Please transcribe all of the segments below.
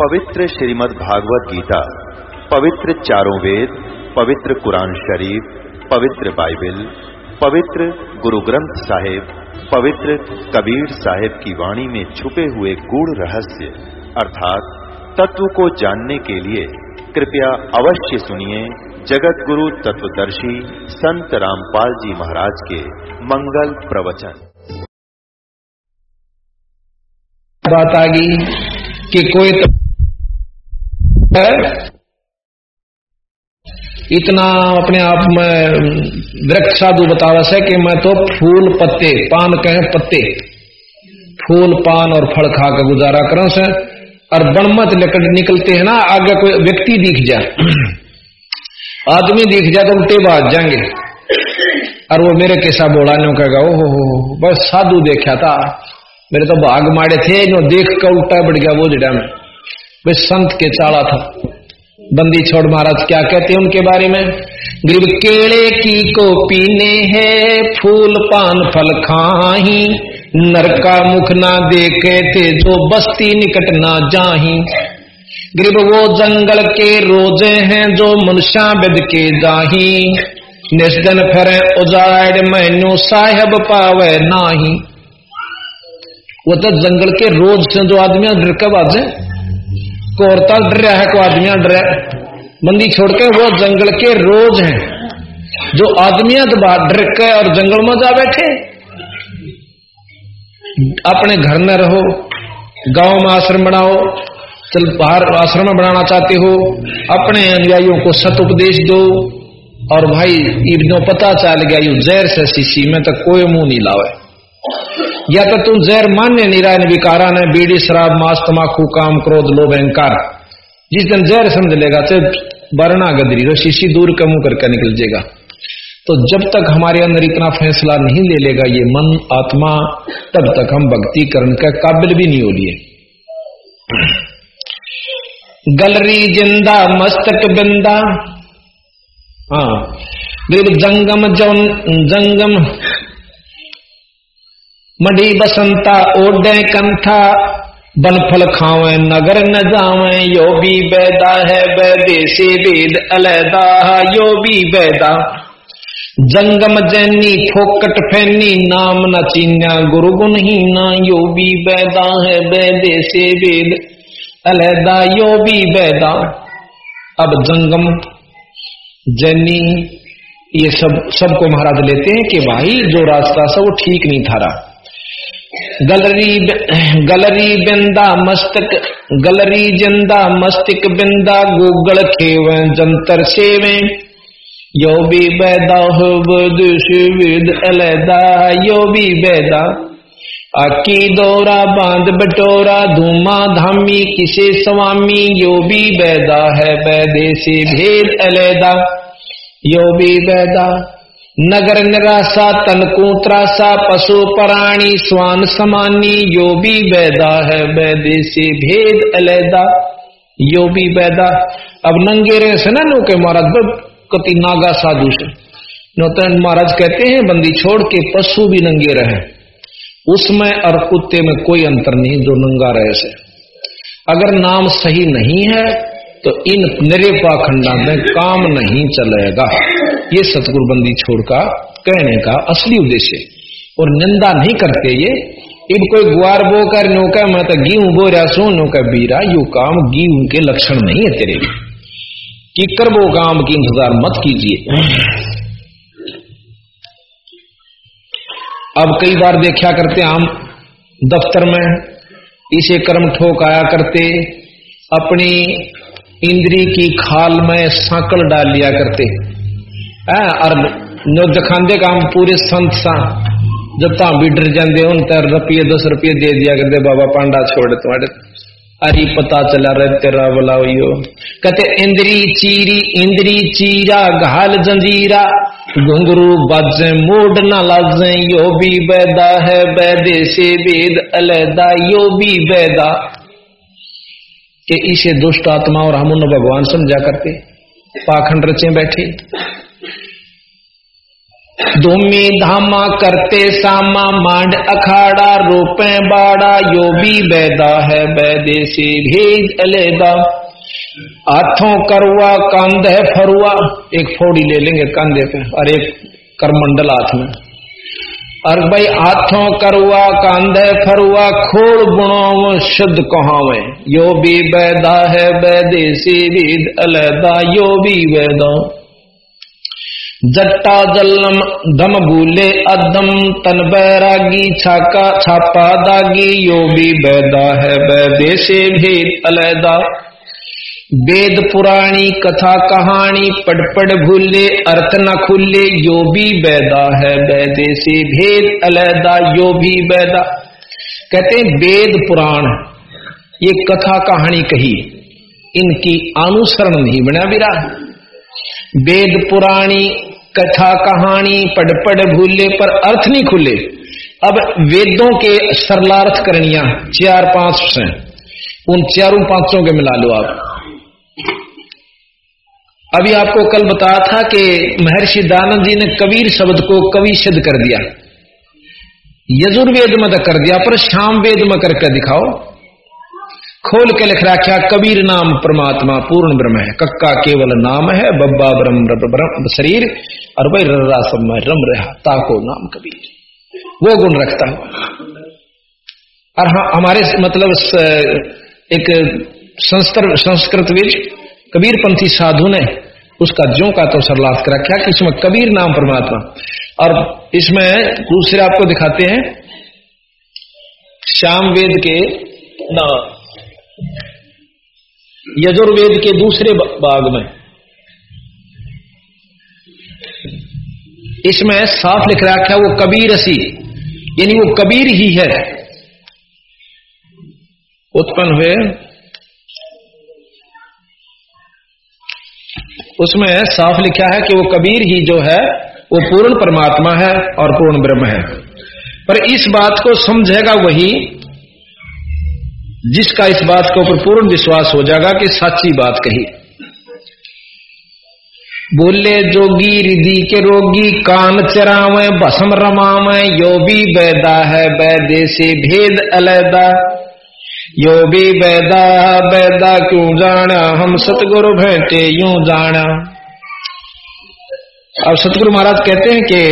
पवित्र श्रीमद् भागवत गीता, पवित्र चारों वेद, पवित्र कुरान शरीफ, पवित्र बाइबल, पवित्र गुरु ग्रंथ साहिब, पवित्र कबीर साहिब की वाणी में छुपे हुए गूढ़ रहस्य, अर्थात तत्व को जानने के लिए कृपया अवश्य सुनिए जगत गुरु तत्वदर्शी संत रामपाल जी महाराज के मंगल प्रवचन। बात आ गई कि कोई तो इतना अपने आप में वृक्ष साधु बतावा से कि मैं तो फूल पत्ते, पान कहे पत्ते, फूल, पान और फल खा कर गुजारा करो से और बनमत निकलते हैं ना, आगे कोई व्यक्ति दिख जाए। आदमी दिख जाए तो उल्टे बात जाएँगे। और वो मेरे कैसा बोला नो कहेगा ओहो हो बस साधु देखा था। मेरे तो भाग मारे थे, जो देख कर उल्टा बढ़ गया वो जड़ा में। वे संत के चाला था। बंदी छोड़ महाराज, क्या कहते हैं उनके बारे में? ग्रीब केले की को पीने है, फूल पान फल खाही। नरका मुख ना देखे थे, जो बस्ती निकट ना जाही। ग्रीब वो जंगल के रोज़े हैं, जो मनुष्या बेद के जाही निष्दन फिर उजाड़ मैनू साहेब पावे नाही। वो तो जंगल के रोज से जो आदमी डर के बाजे कोरता डर रहा है को आदमी डर छोड़ के वो जंगल के रोज हैं, जो आदमी डर के और जंगल में जा बैठे। अपने घर में रहो, गाँव में आश्रम बनाओ, चल बाहर आश्रम बनाना चाहते हो, अपने अनुयायियों को सत उपदेश दो, और भाई, इबनो पता चल गया, यू जहर से शीशी, में तो कोई मुँह नहीं लावे। या तो तुम जहर मान्य निरायन विकारा ने बीड़ी, शराब, मांस तमाकू काम, क्रोध, लोभ, अहंकार। जिस दिन जहर समझ लेगा तो बरना गदरी रो शीशी दूर का मुँह करके निकल जाएगा। तो जब तक हमारे अंदर इतना फैसला नहीं ले लेगा ये मन, आत्मा, तब तक हम भक्ति करण का काबिल भी नहीं हो लिए गलरी ज़िंदा, मस्तक बिंदा। हाँ जंगम जंगम मढ़ी बसंता ओडे कंथा बन फल खावे, नगर न जावे, यो भी बैदा है, बैदे से वेद अलैदा यो भी बैदा। जंगम जैनी फोकट फैनी, नाम न चीन्या गुरु गुण ही ना, यो भी बैदा है, बैदे से वेद अलहदा यो भी बैदा। अब जंगम जैनी, ये सब, सबको महाराज लेते हैं कि भाई, जो रास्ता था वो ठीक नहीं था रहा गलरी गलरी बिंदा मस्तक, गलरी ज़िंदा मस्तिक बिंदा गोगल खेव, जंतर सेवे यो भी बैदा हो वेद अलैदा, यो भी बैदा आकी दौरा बाँध बटोरा, धूमा धामी किसे स्वामी, यो भी बैदा है बैदे से भेद अलैदा। यो भी बैदा नगर निराशा तनकू त्रासा पशु प्राणी, स्वान समानी, यो भी बैदा है बैदे से भेद अलैदा। यो भी बैदा अब नंगेरे से ना नो के महाराज कति नागा साधु से। नौतन महाराज कहते हैं, बंदी छोड़ के पशु भी नंगे रहे उसमें और कुत्ते में कोई अंतर नहीं, जो नंगा रहे से। अगर नाम सही नहीं है तो इन निरेपा खंडा में काम नहीं चलेगा। ये सतगुरु बंदी छोड़ का कहने का असली उद्देश्य और निंदा नहीं करते ये। इन कोई गुआर बो कर नौका मैं तो गेहूँ बो रहा सो नौका बीरा, यू काम गेहूँ के लक्षण नहीं है तेरे कि करबो काम की इंतज़ार मत कीजिए। अब कई बार देखा करते हम दफ्तर में, इसे कर्म ठोक आया करते, अपनी इंद्री की खाल में सांकल डाल लिया करते। और दिखाते काम पूरे संत सा, जब ता भी डर जाते उन तर रुपये, दस रुपये दे दिया करते बाबा पांडा छोड़ तुम्हारे अरे पता चला रहे तेरा बुलाओ यो कहते, इंद्री चीरी, इंद्री चीरा, घाल जंजीरा घुंगरू बाजे मोड न लाजे, यो भी बैदा है बैदे से वेद अलैदा, यो भी बैदा के इसे दुष्ट आत्मा और हम उन्हें भगवान समझा करते, पाखंड रचे बैठे। धूमी धामा करते सामा, मांड अखाड़ा, रोपे बाड़ा, यो भी बैदा है, बैदे से भेद अलेदा। हाथों करवा है फरुआ। एक फोड़ी ले लेंगे कंधे पे, और एक करमंडल हाथ में। और भाई, हाथों करवा कांधे फरुआ, खोड़ गुणों शुद्ध कहावे। यो भी बैदा है बैदेसी भेद अलैदा, यो भी बैदा। जट्टा जलम दम भूले अदम तन बैरागी छाका छापा दागी, यो भी बैदा है से भेद अलैदा। वेद पुराणी कथा कहानी पढ़ पढ़ भूले, अर्थ न खुले, यो भी बैदा है से भेद अलैदा, यो भी बैदा। कहते हैं, वेद पुराण, ये कथा कहानी कही, इनकी अनुसरण नहीं बना बिरा वेद पुराणी कथा कहानी पढ़ पढ़ भूले पर अर्थ नहीं खुले। अब वेदों के सरलार्थ करनिया चार पाँच से उन चारों पाँचों के मिला लो आप। अभी आपको कल बताया था कि महर्षि दानंद जी ने कबीर शब्द को कवि सिद्ध कर दिया। यजुर्वेद में कर दिया, पर शाम वेद में करके दिखाओ। खोल के लिख रखा, कबीर नाम परमात्मा, पूर्ण ब्रह्म है। कक्का केवल नाम है, बब्बा ब्रह्म शरीर। और भाई रर्रा सब में रम रहा, ताको नाम कबीर। वो गुण रखता हुआ और हाँ हमारे मतलब एक संस्कृत संस्कृत विज कबीर पंथी साधु ने उसका जो का तो सरलास कर रखा कि इसमें कबीर नाम परमात्मा। और इसमें दूसरे आपको दिखाते हैं श्याम वेद के यजुर्वेद के दूसरे भाग में। इसमें साफ़ लिख रखा है, वो कबीर सी। यानी वो कबीर ही है। उत्पन्न हुए। उसमें साफ़ लिखा है कि वो कबीर ही जो है, वो पूर्ण परमात्मा है और पूर्ण ब्रह्म है। पर इस बात को समझेगा वही, जिसका इस बात के ऊपर पूर्ण विश्वास हो जाएगा कि सच्ची बात कही। बोले, जोगी रिधि के रोगी, कान चरावे, भसम रमावे, यो भी बैदा है बैदे से भेद अलैदा। यो भी बैदा बैदा क्यों जाना? हम सतगुरु भेंटे यूँ जाना। अब सतगुरु महाराज कहते हैं कि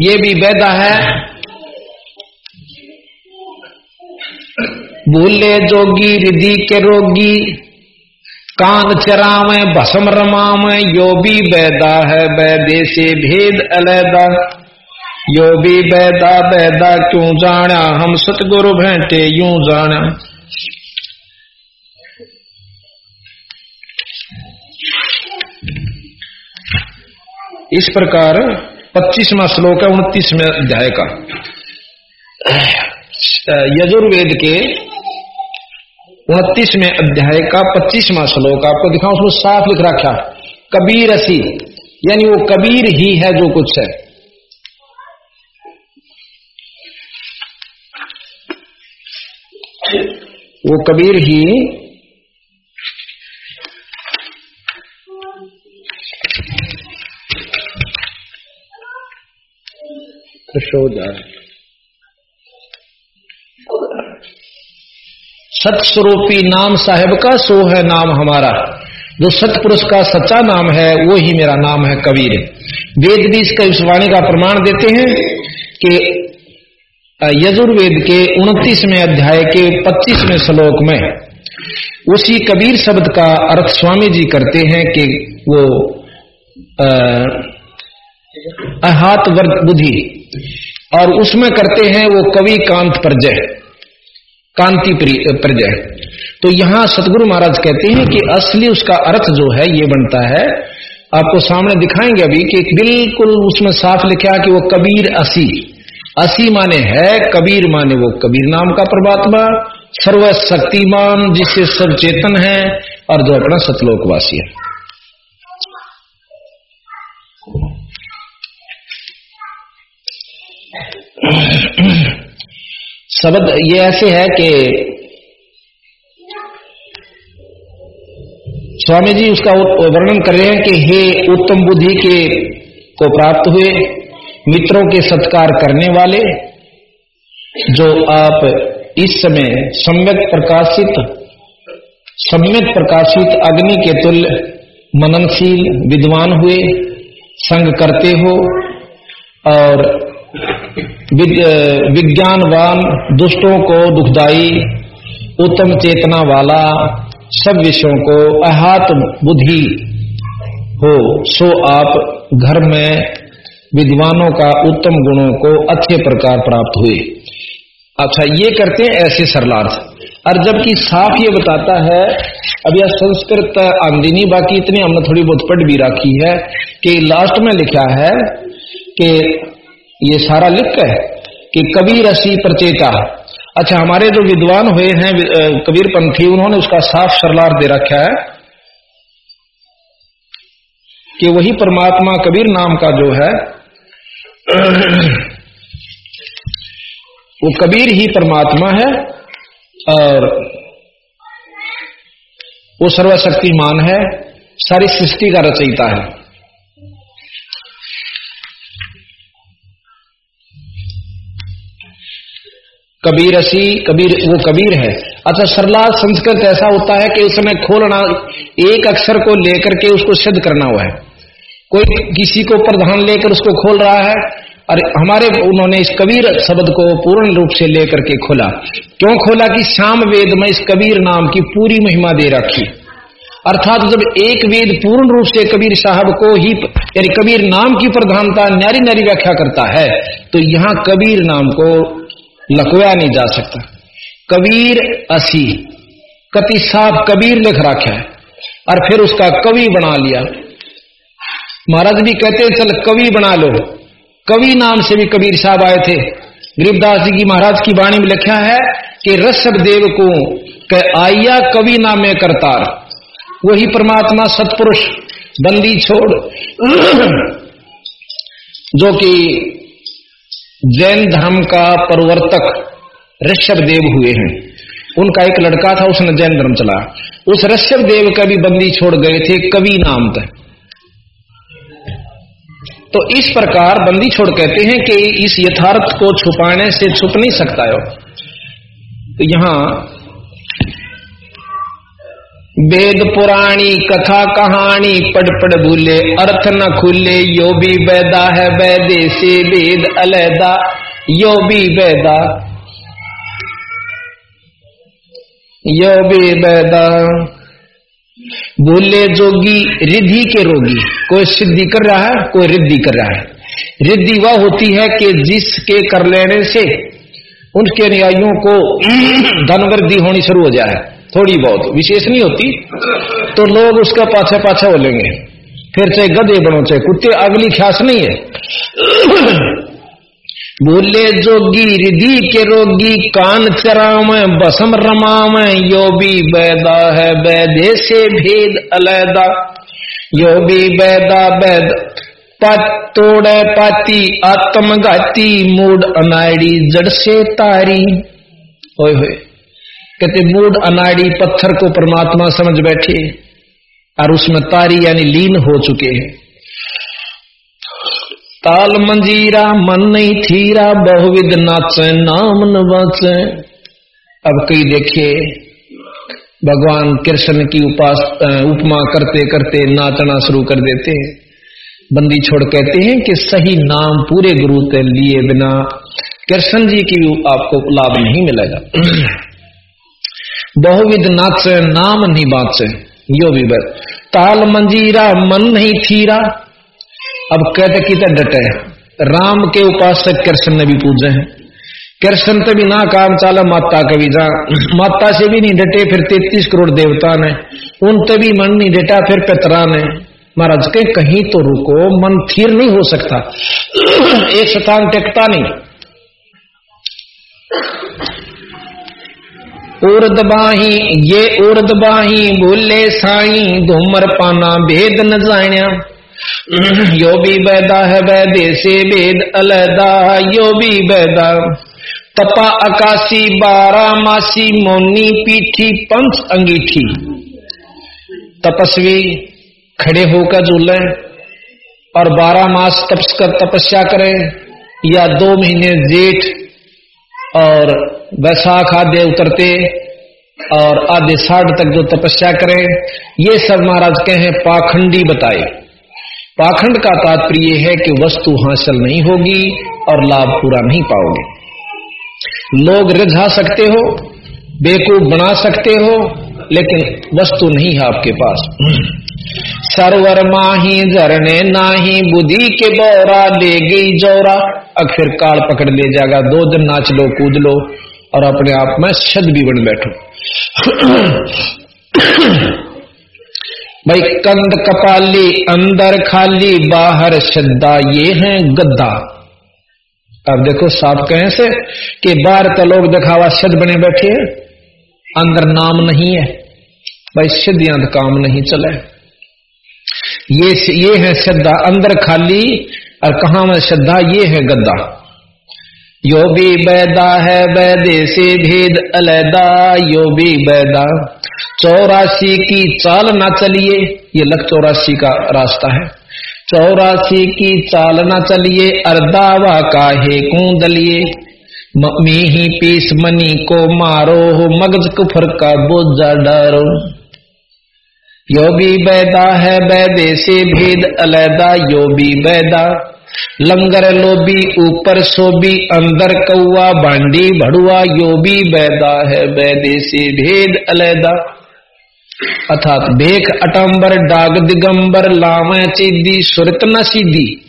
ये भी वैदा है भूले जोगी रिधि के रोगी। कान चरावे, भसम रमावे, यो भी बैदा है बैदे से भेद अलैदा। यो भी बैदा बैदा क्यों जाना हम सतगुरु भेंटे यूँ जाना इस प्रकार पच्चीसवा श्लोक है, उनतीसवें अध्याय का। यजुर्वेद के उनतीसवें अध्याय का पच्चीसवा श्लोक आपको दिखाऊँ, उसमें साफ़ लिख रखा कबीर असी, यानी वो कबीर ही है जो कुछ है। वो कबीर ही सतस्वरूपी नाम साहेब का सो है नाम हमारा। जो सतपुरुष का सच्चा नाम है, वो ही मेरा नाम है कबीर। वेद भी इसका इस वाणी का प्रमाण देते हैं कि यजुर्वेद के उनतीसवें अध्याय के पच्चीसवें श्लोक में उसी कबीर शब्द का अर्थ स्वामी जी करते हैं कि वो अहात वर्ग बुद्धि। और उसमें करते हैं वो कवि कांत प्रजय। कांति प्रजय। तो यहाँ सतगुरु महाराज कहते हैं कि असली उसका अर्थ जो है, ये बनता है। आपको सामने दिखाएँगे अभी कि बिल्कुल उसमें साफ़ लिखा कि वो कबीर असी। असी माने है, कबीर माने वो कबीर नाम का परमात्मा। सर्वशक्तिमान, जिससे सब चेतन है और जो अपना सतलोकवासी है। शब्द ये ऐसे है कि स्वामी जी उसका वर्णन कर रहे हैं कि हे उत्तम बुद्धि के को प्राप्त हुए मित्रों के सत्कार करने वाले, जो आप इस समय सम्यक प्रकाशित सम्यक प्रकाशित अग्नि के तुल्य, मननशील, विद्वान हुए, संग करते हो, और विज्ञानवान, दुष्टों को दुखदाई, उत्तम चेतना वाला, सब विषयों को अहात बुद्धि हो, सो आप घर में विद्वानों का उत्तम गुणों को अच्छे प्रकार प्राप्त हुए। अच्छा ये करते हैं ऐसे सरलार्थ। और जबकि साफ़ ये बताता है, अब यह संस्कृत आमदनी बाकी इतनी हमने थोड़ी बहुत पढ़ भी रखी है, कि लास्ट में लिखा है कि ये सारा लिख है कि कबीर असी प्रचेता। अच्छा हमारे जो विद्वान हुए हैं कबीर पंथी उन्होंने उसका साफ़ सरलार दे रखा है कि वही परमात्मा कबीर नाम का जो है, वो कबीर ही परमात्मा है और वो सर्वशक्तिमान है, सारी सृष्टि का रचयिता है। कबीर असी, कबीर, वो कबीर है। अच्छा सरला संस्कृत ऐसा होता है कि उसमें खोलना, एक अक्षर को लेकर के उसको सिद्ध करना हुआ है। कोई किसी को प्रधान लेकर उसको खोल रहा है, और हमारे, उन्होंने इस कबीर शब्द को पूर्ण रूप से लेकर के खोला। क्यों खोला कि शाम वेद में इस कबीर नाम की पूरी महिमा दे रखी। अर्थात जब एक वेद पूर्ण रूप से कबीर साहब को ही, यानी कबीर नाम की प्रधानता न्यारी न्यारी व्याख्या करता है तो यहाँ कबीर नाम को लकवाया नहीं जा सकता। कबीर असी। कति साफ़ कबीर लिख रखा है और फिर उसका कवि बना लिया। महाराज भी कहते चल, कवि बना लो। कवि नाम से भी कबीर साहब आए थे। गरीबदास जी की महाराज की वाणी में लिखा है कि ऋषभ देव को आइया कवि नामे करतार। वही परमात्मा सतपुरुष, बंदी छोड़। जो कि जैन धर्म का प्रवर्तक ऋषभ देव हुए हैं। उनका एक लड़का था, उसने जैन धर्म चला। उस ऋषभ देव का भी बंदी छोड़ गए थे, कवि नाम तक तो इस प्रकार बंदी छोड़ कहते हैं कि इस यथार्थ को छुपाने से छुप नहीं सकता है। तो यहाँ वेद पुराणी, कथा कहानी, पढ़ पढ़ भूले, अर्थ न खुले, यो भी वैदा है वैदे से वेद अलैदा, यो भी वैदा। यो भी वैदा। भूले जोगी, रिद्धि के रोगी। कोई सिद्धि कर रहा है, कोई रिद्धि कर रहा है। रिद्धि वह होती है कि जिसके कर लेने से उनके अनुयायियों को धनवृद्धि होनी शुरू हो जाए। थोड़ी बहुत, विशेष नहीं होती तो लोग उसका पाछे पाछे बोलेंगे फिर चाहे गधे बनो, चाहे कुत्ते, अगली ख्यास नहीं है। बोले जोगी रिधि के रोगी, कान चराव बसम रमाव, यो भी बैदा है बैदे से भेद अलैदा। यो भी बैदा बैद पत तोड़े पाती, आत्मघाती मूड अनाड़ी, जड़ से तारी। होए होए। कहते मूड अनाड़ी पत्थर को परमात्मा समझ बैठे और उसमें तारी यानी लीन हो चुके हैं। ताल मंजीरा मन नहीं थीरा, बहुविध नाचे, नाम न बाचे अब कई देखे भगवान कृष्ण की उपास उपमा करते करते नाचना शुरू कर देते हैं। बंदी छोड़ कहते हैं कि सही नाम पूरे गुरु के लिए बिना कृष्ण जी की आपको लाभ नहीं मिलेगा। बहुविध नाच नाम नहीं बाच यो भी बस ताल मंजीरा, मन नहीं थीरा। अब कहते कि डटे राम के उपासक कृष्ण ने भी पूजे हैं। कृष्ण तो भी ना काम चाला, माता कभी जा। माता से भी नहीं डटे, फिर तैतीस करोड़ देवता ने। उन तो भी मन नहीं डटा, फिर पितरा ने। महाराज के कहीं तो रुको, मन थीर नहीं हो सकता। एक स्थान टिकता नहीं। उर्द बाही ये उर्द बाही बोले साई, धूमर पाना भेद न जाण्या यो भी बैदा है वैदे से वेद अलैदा यो भी बैदा तपा अकाशी, बारा मासी, मोनी, पीठी पंच अंगीठी। तपस्वी खड़े होकर झूले और बारह मास तपस कर तपस्या करें, या दो महीने जेठ और वैसाख आधे उतरते और आधे साठ तक जो तपस्या करें, ये सब महाराज कहे, पाखंडी बताए। पाखंड का तात्पर्य है कि वस्तु हासिल नहीं होगी और लाभ पूरा नहीं पाओगे। लोग रिझा सकते हो बेकूफ बना सकते हो, लेकिन वस्तु नहीं है आपके पास। सरवर माही झरने नाही, बुद्धि के बौरा ले गई जौरा। अब फिर काल पकड़ ले जाएगा, दो दिन नाच लो, कूद लो। और अपने आप में शद भी बन बैठो। भाई, कंद कपाली, अंदर खाली, बाहर श्रद्धा, ये है गद्दा। अब देखो, साफ़ कहें से कि बाहर तो लोग दिखावा शद बने बैठे अंदर नाम नहीं है। भाई, सिद्ध सिद्धियाँ काम नहीं चले ये ये है श्रद्धा, अंदर खाली, और कहा में श्रद्धा, ये है गद्दा। यो भी बैदा है से भेद अलैदा, यो भी बैदा। चौरासी की चाल ना चलिए, ये लख चौरासी का रास्ता है। चौरासी की चाल ना चलिए, अर्दावा काहे कूदलिए। मी ही पीस मनी को मारो हो, मगज कुफर का बोझा डारो। यो भी बैदा है से भेद अलैदा, यो भी बैदा। लंगर लोबी ऊपर सोबी अंदर कौआ बांडी, भड़ुआ यो भी बैदा है बैदे से भेद अलैदा। अर्थात भेख, अटंबर, डाग, दिगंबर, लावे, चीदी, सुरत न सीधी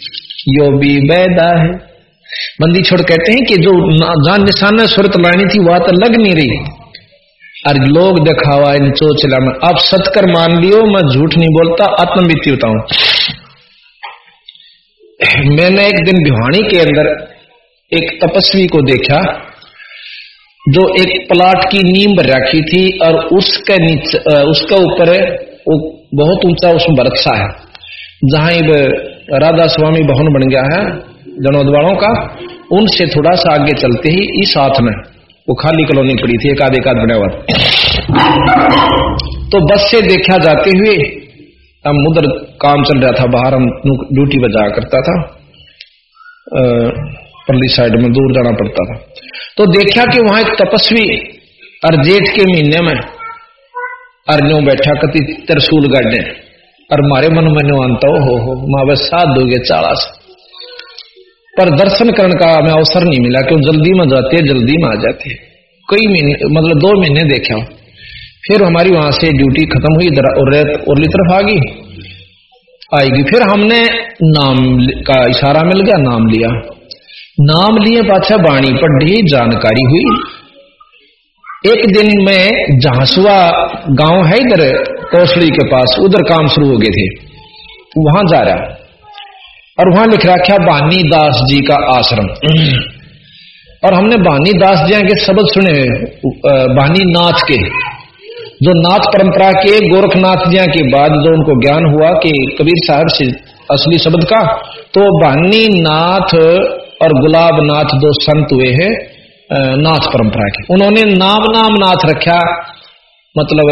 यो भी बैदा है। बंदी छोड़ कहते हैं कि जो जान निशान सुरत लानी थी, वह तो लग नहीं रही। और लोग दिखावा, इन चोचला में। आप सतकर मान लियो, मैं झूठ नहीं बोलता आत्मबीती बताऊँ मैंने एक दिन भिवानी के अंदर एक तपस्वी को देखा, जो एक प्लाट की नींव रखी थी और उसके नीचे उसके ऊपर बहुत ऊँचा उसमें बरक्षा है, जहाँ राधा स्वामी भवन बन गया है जनोद का। उनसे थोड़ा सा आगे चलते ही इस हाथ में वो खाली कॉलोनी पड़ी थी, एक आध एक आध बना तो बस से देखा जाते हुए हम उधर काम चल रहा था, बाहर हम ड्यूटी पर जाया करता था। परली साइड में दूर जाना पड़ता था। तो देखा कि वहाँ एक तपस्वी और के महीने में अर्जों बैठा कति तरसूल गाड़े और मारे मन में आंता हो हो, माँ बस साथ दोगे चालास पर दर्शन करने का हमें अवसर नहीं मिला, क्यों? जल्दी में जाते, जल्दी में आ जाते। कई महीने मतलब दो महीने देखा फिर हमारी वहाँ से ड्यूटी खत्म हुई उरली तरफ़ आ गई। आएगी। फिर हमने नाम का इशारा मिल गया, नाम लिया। नाम लिए पाछा बाणी पढ़ी जानकारी हुई। एक दिन में झांसुआ गाँव है इधर कौशली के पास, उधर काम शुरू हो गए थे। वहाँ जा रहा। और वहाँ लिख रखा बानी दास जी का आश्रम। और हमने बानी दास जी के शब्द सुने बानी नाथ के। जो नाथ परंपरा के, गोरखनाथ जी के बाद जो उनको ज्ञान हुआ कि कबीर साहब से असली शब्द का तो बानी नाथ और गुलाब नाथ दो संत हुए हैं नाथ परंपरा के। उन्होंने नाम नाम नाथ रखा मतलब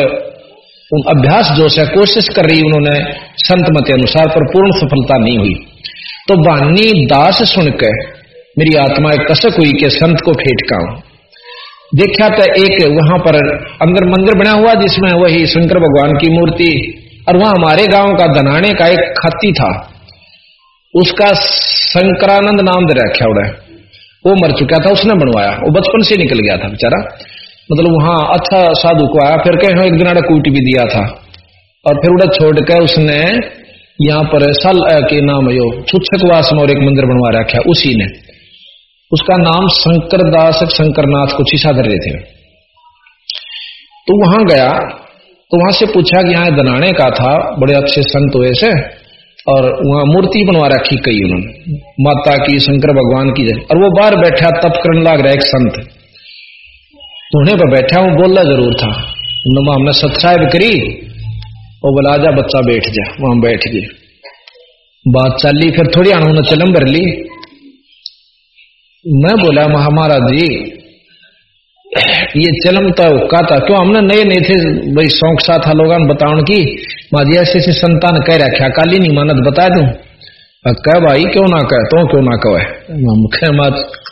उन अभ्यास जो है कोशिश कर रही उन्होंने संत मत अनुसार, पर पूर्ण सफलता नहीं हुई। तो बानी दास सुनकर मेरी आत्मा एक कसक हुई कि संत को फेटकाऊं देखा तो एक वहाँ पर अंदर मंदिर बना हुआ जिसमें वही शंकर भगवान की मूर्ति और वहाँ हमारे गाँव का धनाने का एक खत्ती था। उसका शंकरानंद नाम दे रखा उड़ा वो मर चुका था, उसने बनवाया। वो बचपन से निकल गया था बेचारा। मतलब वहाँ अच्छा साधु को आया, फिर कहीं एक दिन कूट भी दिया था। और फिर उड़ा छोड़ के उसने यहाँ पर सल के नाम यो छुच्छकवास में और एक मंदिर बनवा रखा उसी ने। उसका नाम शंकर दास शंकरनाथ कुछ ही रहे थे। तो वहाँ गया तो वहाँ से पूछा कि यहाँ दनाने का था, बड़े अच्छे संत हुए से और वहाँ मूर्ति बनवा रखी कई उन्होंने, माता की, शंकर भगवान की। और वो बाहर बैठा, तप करने लग रहा एक संत। धोने पर बैठा हूँ बोलना ज़रूर था हमने सत्साहिब करी वो बोला जा बच्चा, बैठ जा, वहाँ बैठ गए बात चली, फिर थोड़ी उन्होंने चलम भर ली। मैं बोला, महाराज जी, ये चलमता हुक्का था क्यों हमने नए नए थे, भाई, शौक सा था लोगों बताउन की। माजी ऐसे ऐसे संतान कह रखा काली नहीं मानत बता दू? कह, भाई, क्यों ना कह तो क्यों ना कहे?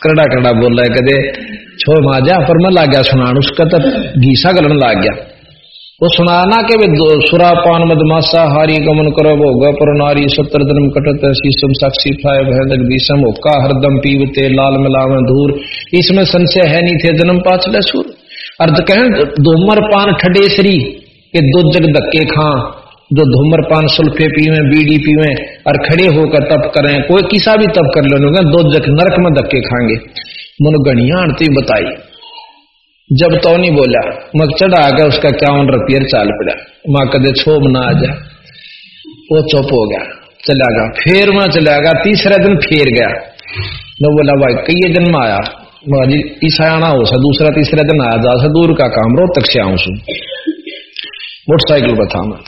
करड़ा करड़ा बोल रहा है कदे छो माजा, पर मैं लाग गया सुनान, उसका तो घीसा गलन लाग गया। वो सुनाना के वे सुरा पान मदमासा हारी गमन करो भोग पर नारी सत्र जन्म कटत शीशम साक्षी फाय भयदक दिशम ओका हरदम पीवते लाल मिलावे धूर। इसमें संशय है नहीं थे जन्म पाचले सुर। अर्ध कहें, धूमर पान ठडेसरी के दो जग धक्के खा। जो धूमर पान सुल्फे पीवे, बीड़ी पीवे और खड़े होकर तप करें। कोई किसा भी तप कर लो दो जग नरक में धक्के खाएँगे। मन गणिया बताई। जब तो नहीं बोला, मग चढ़ा गया उसका क्यावन रुपये चाल पड़ा। माँ कदे छोब ना आ जा। वो चुप हो गया, चला गया। फिर वहाँ चला गया, तीसरे दिन फिर गया। मैं बोला, भाई, कई दिन में आया। जी, ईसा आना हो सा, दूसरा तीसरा दिन आया, जा सा, दूर का काम रो तक से आऊ मोटरसाइकिल पर था मैं।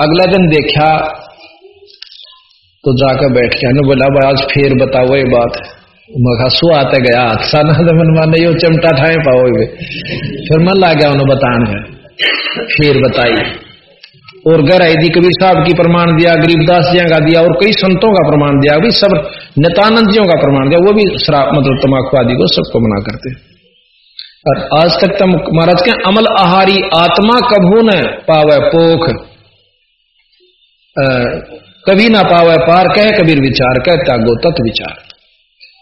अगला दिन देखा तो जाकर बैठ गया। बोला, भाई, आज फिर बताओ ये बात। है मखा सु आते गया साना मन माने यो चमटा ठाए पाओगे फिर मन ला गया उन्हें बताने है। फिर बताई, और आई दी कबीर साहब की प्रमाण दिया गरीबदास जी का दिया, और कई संतों का प्रमाण दिया, अभी सब नितानंद जियों का प्रमाण दिया, वो भी शराब मतलब तमाकू आदि को सबको मना करते। और आज तक तम महाराज के अमल आहारी आत्मा कभू न पावे पोख? कभी ना पावे पार, कह कबीर विचार, कह त्यागो तत् विचार।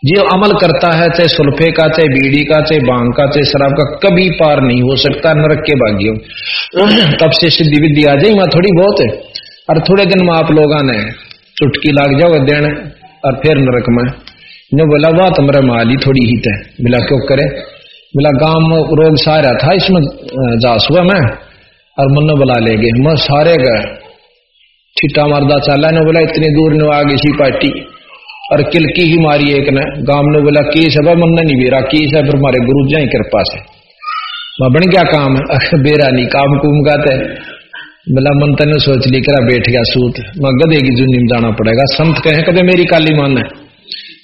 जो अमल करता है, चाहे सुल्फे का, चाहे बीड़ी का, चाहे बांग का, चाहे शराब का, कभी पार नहीं हो सकता, नरक के भाग्यों तब से सिद्धि विद्धि आ जाए वहाँ थोड़ी बहुत है। और थोड़े दिन में आप लोग ने चुटकी लाग जाओ, देने, और फिर नरक में। ने बोला, वाह, तुम्हारा माल थोड़ी ही है। मिला क्यों करे? मिला गाँव में रोग सा रहा था, इसमें जा सुबह मैं। और मन बुला, ले गए, मैं सारे गए। छिटा मरदा चाला ने बोला, इतनी दूर ने आ गई पार्टी। और किलकी ही मारी एक ने। गाँव ने बोला, की सब मन नहीं बेरा की है फिर हमारे गुरु जी कृपा से? मैं बन गया काम। है बेरा नहीं, काम कुम गाते। बोला, मन तेने सोच ली, करा बैठ गया सूत। मैं गधे की जुन्नी में जाना पड़ेगा। संत कहे, कदे मेरी काली मान है?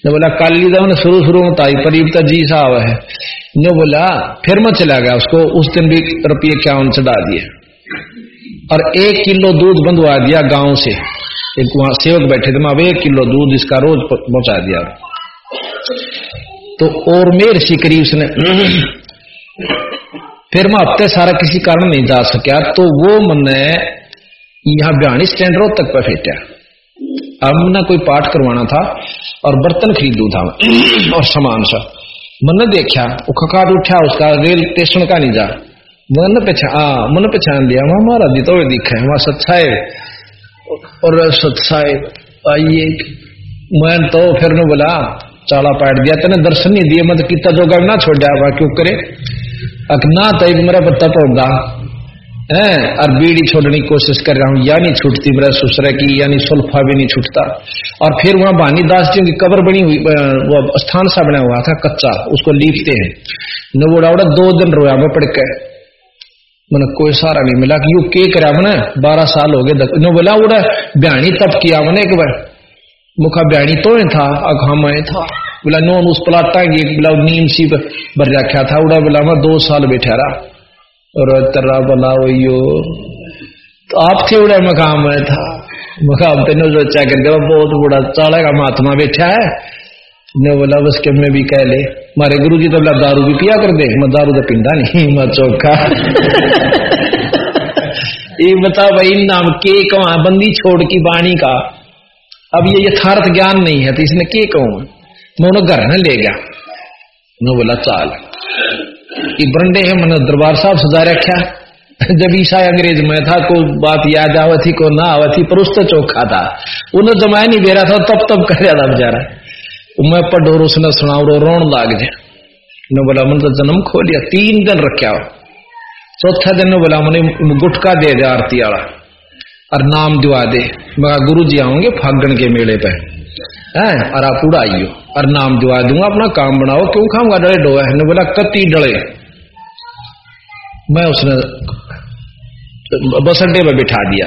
ने बोला, काली तो मैंने शुरू शुरू में ताई परीबता जी साहब है। ने बोला, फिर मैं चला गया, उसको उस दिन भी रुपये क्या चढ़ा दिए। और एक किलो दूध बंधवा दिया गाँव से। एक वहाँ सेवक बैठे थे, मैं अब एक किलो दूध इसका रोज पहुँचा दिया। तो और मेर शिकरी उसने फिर मैं हफ़्ते सारा किसी कारण नहीं जा सका तो वो मैंने यहाँ बयानी स्टैंड रोड तक पर फेंटा। अब मैंने कोई पाठ करवाना था और बर्तन खरीदू था और सामान सा। मैंने देखा, वो उठा, उसका रेल स्टेशन का नहीं जा। मन पहचान हाँ मन पहचान लिया वहाँ हमारा दी तो दिखा है, वहाँ सच्चा है। और सत्साहेब आइए, मैं तो फिर ने बोला, चाला पाट दिया, तेने दर्शन नहीं दिए, मत कितना जोगा ना छोड़ जाए क्यों करे? अकना तय मेरा पत्ता पौधा है, और बीड़ी छोड़ने की कोशिश कर रहा हूँ, या नहीं छूटती, मेरा सुसरा की यानी सुल्फा भी नहीं छूटता। और फिर वहाँ बानी दास जी की कबर बनी हुई वो स्थान सा बना हुआ था, कच्चा, उसको लीपते हैं। न वो दो दिन रोया में पड़ मैंने कोई सहारा नहीं मिला कि यू के करा मैंने। बारह साल हो गए बोला, उड़ा, ब्याणी तप किया मैंने एक बार। मुखा ब्याणी तो था अग हम था। बोला, नो उस पलाटा की बोला, नीम सी भर रखा था। उड़ा बोला, मैं दो साल बैठा रहा। और तर्रा बोला यो तो आप थे उड़ा मकाम में था। मकाम तेन सोचा कर बहुत बड़ा चाड़ा का महात्मा बैठा है। ने बोला बस के मैं भी कह ले मारे गुरु जी तो बोला दारू भी पिया कर दे मैं दारू तो पिंदा नहीं, मैं चौका। ये बता भाई नाम के कहा बंदी छोड़ की बाणी का। अब ये यथार्थ ज्ञान नहीं है तो इसने के कहूँ मैं उन्हें घर न ले गया। मैं बोला, चाल। ये बरंडे है, मैंने दरबार साहब सजा रखा। जब ईसा अंग्रेज़ में था को बात याद आवती को ना आवती, पर उस तो चौखा था। उन्हें जमाया नहीं रहा था तब तब कर रहा था बेचारा। मैं पढ़ोर उसने सुनाओ, रो, रोन लाग जाए ने बोला, मन तो जन्म खो लिया, तीन दिन रखा चौथा दिन बोला, मैंने गुटका दे दे आरती वाला और नाम दिवा दे। मैं गुरु जी आऊँगे फागण के मेले पे? है, और आप उड़ाइयो और नाम दिवा दूँगा, अपना काम बनाओ, क्यों खाऊँगा डले डोया ने बोला कति डले। मैं उसने बस अड्डे में बिठा दिया।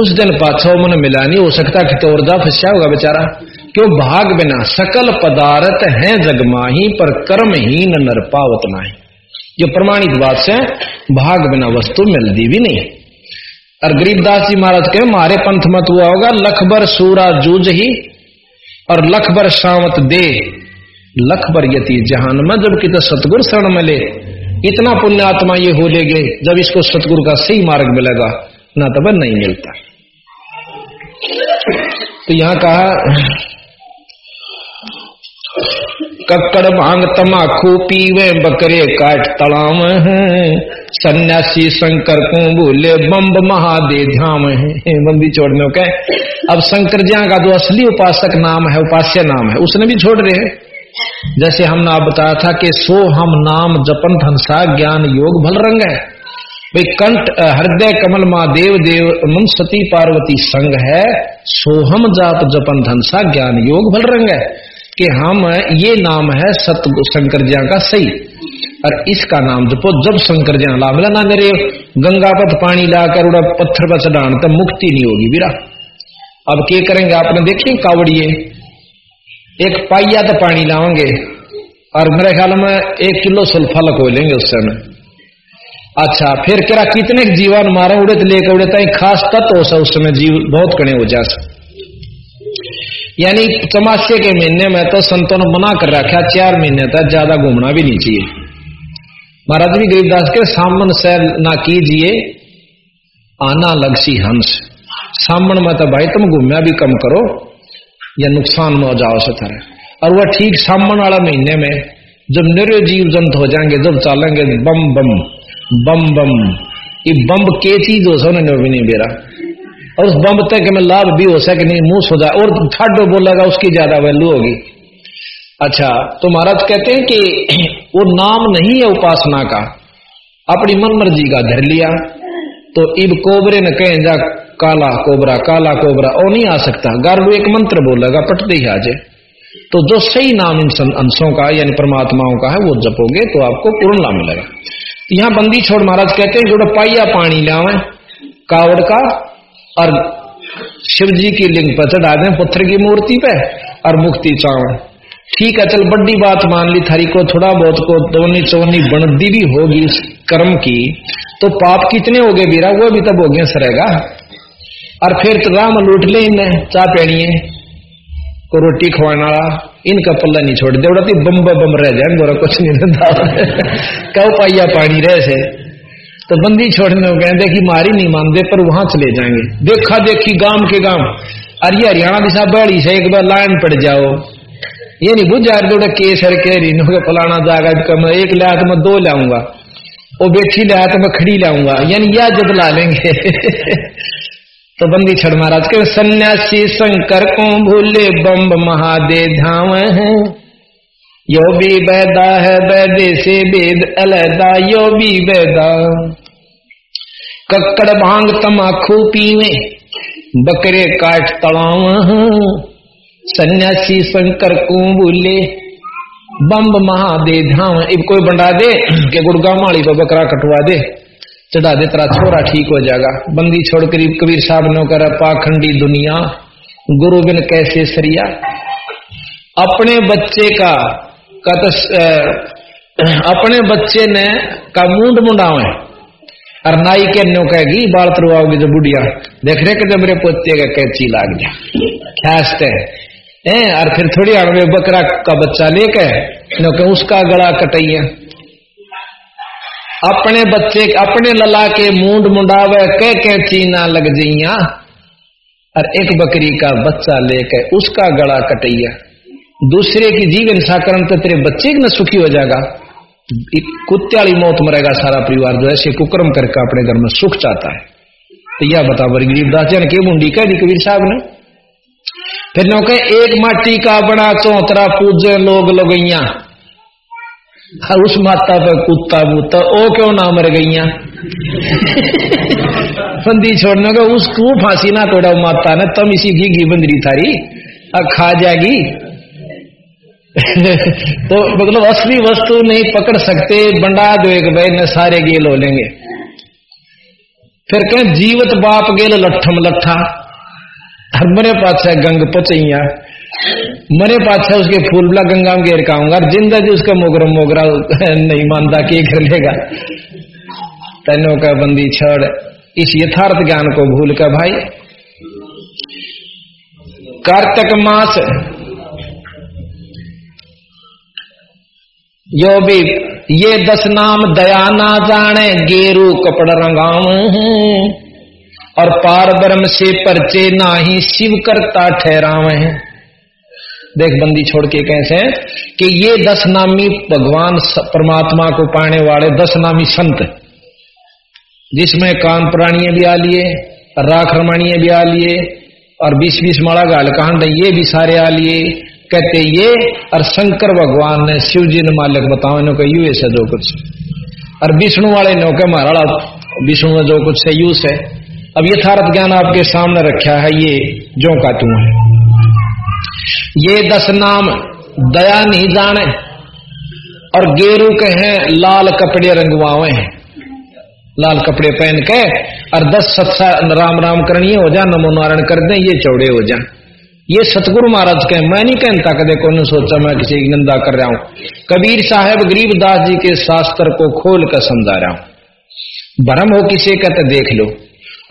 उस दिन पाछो मैंने मिला नहीं, हो सकता कि तो जा फंसा होगा बेचारा। क्यों भाग बिना? सकल पदार्थ है जगमाही पर कर्महीन नर पावत नाही। ये प्रमाणित बात से भाग बिना वस्तु मिलती भी नहीं और गरीबदास जी महाराज के मारे पंथ मत हुआ होगा, लखबर सूरा जूझ ही, और लखबर शावत दे। लखबर यति जहान में जब कित सतगुर शरण मिले इतना पुण्यात्मा ये हो लेगे जब इसको सतगुरु का सही मार्ग मिलेगा, ना तब नहीं मिलता। तो यहाँ कहा कक्कड़ भाँग तमाखू पीवे, बकरे काट तलाम है। सन्यासी शंकर को बोले बम्ब महादे ध्याम है। बंदी छोड़ने के अब शंकर जी का जो असली उपासक नाम है, उपास्य नाम है, उसने भी छोड़ रहे हैं जैसे हमने आप बताया था कि सो हम नाम जपन धनसा ज्ञान योग भल रंग है। भाई, कंठ हृदय कमल माँ देव देव मन सती पार्वती संग है। सोहम जाप जपन धनसा ज्ञान योग भल रंग है। कि हम, ये नाम है सत शंकर का सही। और इसका नाम जपो जब शंकर जी ला मिला ना मेरे गंगा पथ पानी लाकर उड़ा पत्थर पर चढ़ान तब मुक्ति नहीं होगी, बीरा। अब क्या करेंगे आपने देखिए कावड़िए? एक पाइया तो पानी लाओगे, और मेरे ख्याल में एक किलो सल्फा लखो लेंगे उस समय। अच्छा फिर क्या कितने जीवन मारे उड़े तो लेकर उड़े तो खास तत्व हो उस समय जीव, बहुत कड़े हो जा सकते। यानी चमासे के महीने में तो संतों ने मना कर रखा, चार महीने तक ज़्यादा घूमना भी नहीं चाहिए। महाराज जी गरीबदास के सामन से ना कीजिए, आना लगसी हंस। सामन में तो भाई तुम घूमया भी कम करो, या नुकसान में हो जाओ से तरह और वह ठीक सामन वाला महीने में, जब निर जीव जंत हो जाएँगे, जब चलेंगे बम बम बम बम। ये बम के चीज़ हो सो भी नहीं बेरा। और उस बम तक में लाभ भी हो सके, नहीं, मुँह जाए। और थर्ड बोलेगा, उसकी ज़्यादा वैल्यू होगी। अच्छा तो महाराज कहते हैं कि वो नाम नहीं है उपासना का। अपनी मन मर्ज़ी का धर लिया। तो इब कोबरे न कहें जा, काला कोबरा काला कोबरा वो नहीं आ सकता। गर्व एक मंत्र बोलेगा पटते ही आ जाए तो जो सही नाम इन अंशों का, यानी परमात्माओं का है, वो जपोगे तो आपको पूर्ण लाभ मिलेगा। यहाँ बंदी छोड़ महाराज कहते हैं जो पाइया पानी लावे, कावड़ का और शिव जी की लिंग पर चढ़ा दें पुत्र की मूर्ति पे और मुक्ति चावण ठीक है, चल, बड़ी बात मान ली, थारी को थोड़ा बहुत को दोनी चौनी बनदी भी होगी उस कर्म की तो पाप कितने हो गए बीरा वो भी तब हो गए सरेगा और फिर तो राम लूट ले इन्हें चाह पेड़िए को रोटी खवाना इनका पल्ला नहीं छोड़ दे उड़ा बम रह जाए गोरा कुछ नहीं कहो, पाइया पानी रह से। तो बंदी छोड़ने हो गए देखी मारी नहीं मानते, पर वहाँ चले जाएँगे। देखा देखी गाँव के गाँव। अरे हरियाणा दिशा बड़ी से एक बार लाइन पड़ जाओ। ये नहीं बुझ जा रहे केसर के रीनो के फलाना जागा कम एक लिया तो मैं दो लाऊँगा। वो बेटी लिया तो मैं खड़ी लाऊँगा। यानी यह जब ला लेंगे। तो बंदी छड़ महाराज के सन्यासी शंकर को भूले बम्ब महादे धाम है। यो भी बैदा है बैदे से वेद अलहदा, यो भी बैदा कक्कड़ भाँग तमाखू पीवे बकरे काट तलाव। सन्यासी शंकर को बोले बम्ब महादे धाम इब कोई बंडा दे के गुड़गांव माली को बकरा कटवा दे, चढ़ा दे, तेरा छोरा ठीक हो जाएगा। बंदी छोड़ करीब कबीर साहब ने कर पाखंडी दुनिया गुरु बिन कैसे सरिया? अपने बच्चे का कहते अपने बच्चे ने का मुंड मुंडावे। और नाई के न्यो कहेगी, बाल तरवाओगी जो बुढ़िया। देख रहे कि मेरे पोते का कैची लाग गया ख्यास्ट है और फिर थोड़ी अड़वे बकरा का बच्चा लेके के उसका गला कटैया अपने बच्चे, अपने लला के मुंड मुंडावे, कह कैची ना लग जइया और एक बकरी का बच्चा लेके, उसका गला कटैया दूसरे की जीवन साकरण तो तेरे बच्चे न सुखी हो जाएगा। कुत्ते वाली मौत मरेगा, सारा परिवार जो ऐसे कुक्रम करके अपने घर में सुख चाहता है। तो यह बता, बड़ी गरीबदास ने के मुंडी कह दी कबीर साहब ने। फिर नो कहे एक माटी का बड़ा चौतरा पूजे लोग लगैया। उस माता पे कुत्ता बूता, ओ क्यों ना मर गईया? बंदी छोड़ने का, उस तू फांसी ना तोड़ा माता ने तम इसी घी बंदरी थारी खा जाएगी। तो मतलब असली वस्तु नहीं पकड़ सकते, बंडा दो एक भाई, न सारे गेल हो लेंगे। फिर कहें, जीवत बाप गेल लठम लट्ठा हर मरे पास गंग पचैया मरे पाछा उसके फूल बला गंगा में घेर काऊँगा ज़िंदा जी उसका मोगरा मोगरा नहीं मानता के कर लेगा। तेनों का बंदी छड़, इस यथार्थ ज्ञान को भूल कर भाई। कार्तक मास यो भी ये दस नाम दया ना जाने, गेरू कपड़ रंगाव और पार ब्रह्म से परचे ना ही शिव करता ठहराव। है देख बंदी छोड़ के कैसे कि ये दस नामी भगवान परमात्मा को पाने वाले दस नामी संत। जिसमें कान प्राणीय भी आ लिए, राख रमणीय भी आ लिए, और बीस बीस माड़ा गाल कांड, ये भी सारे आ लिए। कहते ये, और शंकर भगवान ने शिव जी ने मालिक बताओ, इन्हों का यू है जो कुछ। और विष्णु वाले ने कहा महाराज विष्णु में जो कुछ है यूस है। अब यथार्थ ज्ञान आपके सामने रखा है, ये जो का तू है। ये दस नाम दया नहीं जाने, और गेरू के हैं लाल कपड़े रंगवावे हैं। लाल कपड़े पहन के, और दस सत्सा राम राम करनी हो जा नमो नारायण कर दें, ये चौड़े हो जाए। ये सतगुरु महाराज के मैं नहीं कहता कदे को सोचा मैं किसी की निंदा कर रहा हूँ। कबीर साहब गरीबदास जी के शास्त्र को खोल कर समझा रहा हूँ। भरम हो किसी कहते देख लो।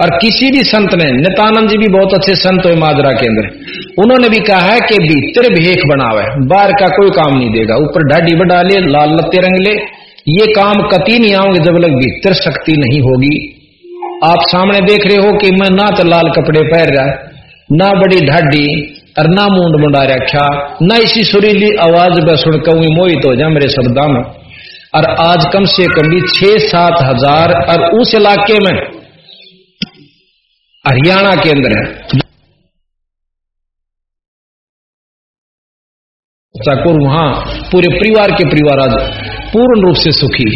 और किसी भी संत ने, नितानंद जी भी बहुत अच्छे संत हुए माजरा के अंदर। उन्होंने भी कहा है कि भीतर भेख बनावे, बाहर का कोई काम नहीं देगा। ऊपर ढाडी बढ़ा ले, लाल लत्ते रंग ले। ये काम कति नहीं आओगे जब लग भीतर शक्ति नहीं होगी। आप सामने देख रहे हो कि मैं ना तो लाल कपड़े पहन रहा ना बड़ी ढाडी और ना मुंड मुंडा रखा ना इसी सुरीली आवाज़ में सुन कहूँ मोहित हो जा मेरे शब्दा में। और आज कम से कम भी छह सात हज़ार, और उस इलाके में, हरियाणा के अंदर है। ठाकुर वहाँ पूरे परिवार के परिवार आज पूर्ण रूप से सुखी।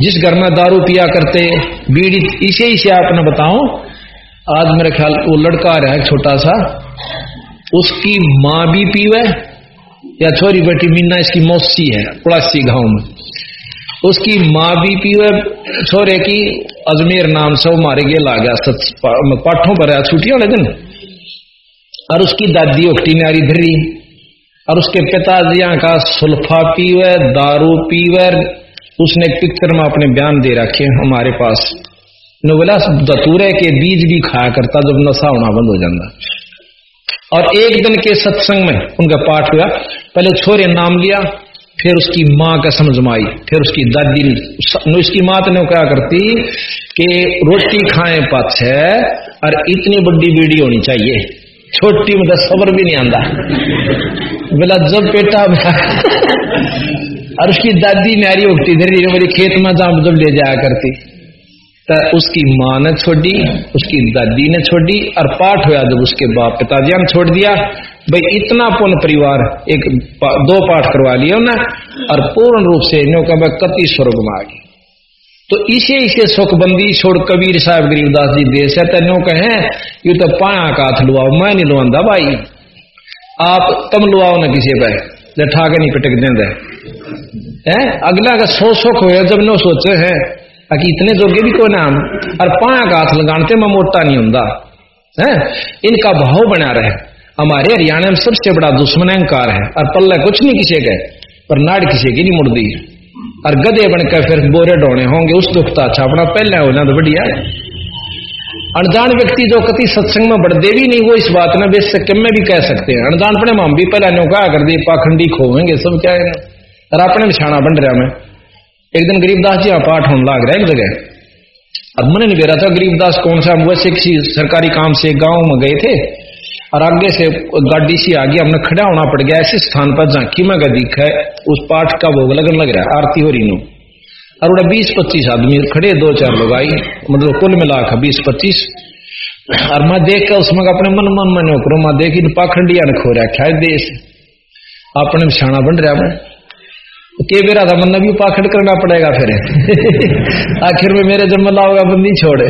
जिस घर में दारू पिया करते, बीड़ी इसे इसे आपने बताओ आज मेरे ख्याल वो लड़का आ रहा है छोटा सा। उसकी माँ भी पीवे या छोरी बेटी मीना इसकी मौसी है पड़ासी गाँव में। उसकी माँ भी पीवे, छोरे की अजमेर नाम से वो मारे गए, ला गया पाठों पर छुट्टियों वाले दिन और उसकी दादी उकटी नारी धरी और उसके पिताजी का सुल्फा पीवे, दारू पीवे उसने पिक्चर में अपने बयान दे रखे हमारे पास। बोला दतूरे के बीज भी खाया करता जब नशा होना बंद हो जाता। और एक दिन के सत्संग में उनका पाठ हुआ। पहले छोरे नाम लिया, फिर उसकी माँ का समझ में आई, फिर उसकी दादी उसकी माँ तो क्या करती कि रोटी खाए पाछे और इतनी बड़ी बीड़ी होनी चाहिए। छोटी मतलब सबर भी नहीं आंदा। बोला, जब बेटा और उसकी दादी न्यारी उगती धीरे धीरे मेरी खेत में जब जब ले जाया करती। तो उसकी माँ ने छोड़ी, उसकी दादी ने छोड़ी, और पाठ हुआ जब उसके बाप पिताजी ने छोड़ दिया। भाई, इतना पुण्य परिवार, एक दो पाठ करवा लिया ना और पूर्ण रूप से इन्हों का कति स्वर्ग में आ गई तो इसे इसे सुखबंदी छोड़ कबीर साहब गरीबदास जी देश है तेनों कहे, ये तो पाया का हाथ मैं नहीं लुआंदा भाई। आप तम लुआओ ना किसी पे जठा के नहीं पिटक देंगे अगला का सो सुख हो जब नो सोचे है। ताकि इतने जोगे भी कोई नाम और पाया का हाथ लगाते मैं मोटा नहीं होता। है? इनका भाव बना रहे। हमारे हरियाणा में सबसे बड़ा दुश्मन अहंकार है। और पल्ले कुछ नहीं किसी के। पर नाड़ किसी की नहीं मुड़दी और गधे बनकर फिर बोरे डोने होंगे। उस दुखता अच्छा अपना पहले होना तो बढ़िया है। अनजान व्यक्ति जो कति सत्संग में बढ़ते भी नहीं, वो इस बात में बेच सकते में भी कह सकते हैं। अनजान पड़े हम भी पहले कहा कर दी, पाखंडी खोवेंगे, सब क्या है और अपने बिछाना बन रहा मैं एक दिन गरीबदास जी यहाँ पाठ होने लाग रहा है एक जगह। अब मैंने नहीं बेरा था, गरीबदास कौन सा वैसे किसी सरकारी काम से गाँव में गए थे, और आगे से गाड़ी सी आ गई, हमने खड़ा होना पड़ गया, ऐसे स्थान पर झांकी में दिखा है, उस पाठ का भोग लगन लग रहा है, आरती हो रही नो। और उड़ा बीस पच्चीस आदमी खड़े दो चार लोग आई मतलब कुल मिला का बीस पच्चीस और मैं देख कर उसमें अपने मन मन मन नौकरों मैं देखी पाखंडिया ने खो रहा है देश? अपने बिछाना बन रहा मैं के बेरा था मन भी पाखड़ करना पड़ेगा फिर। आखिर में मेरे जन्म लाओगा बंदी छोड़े।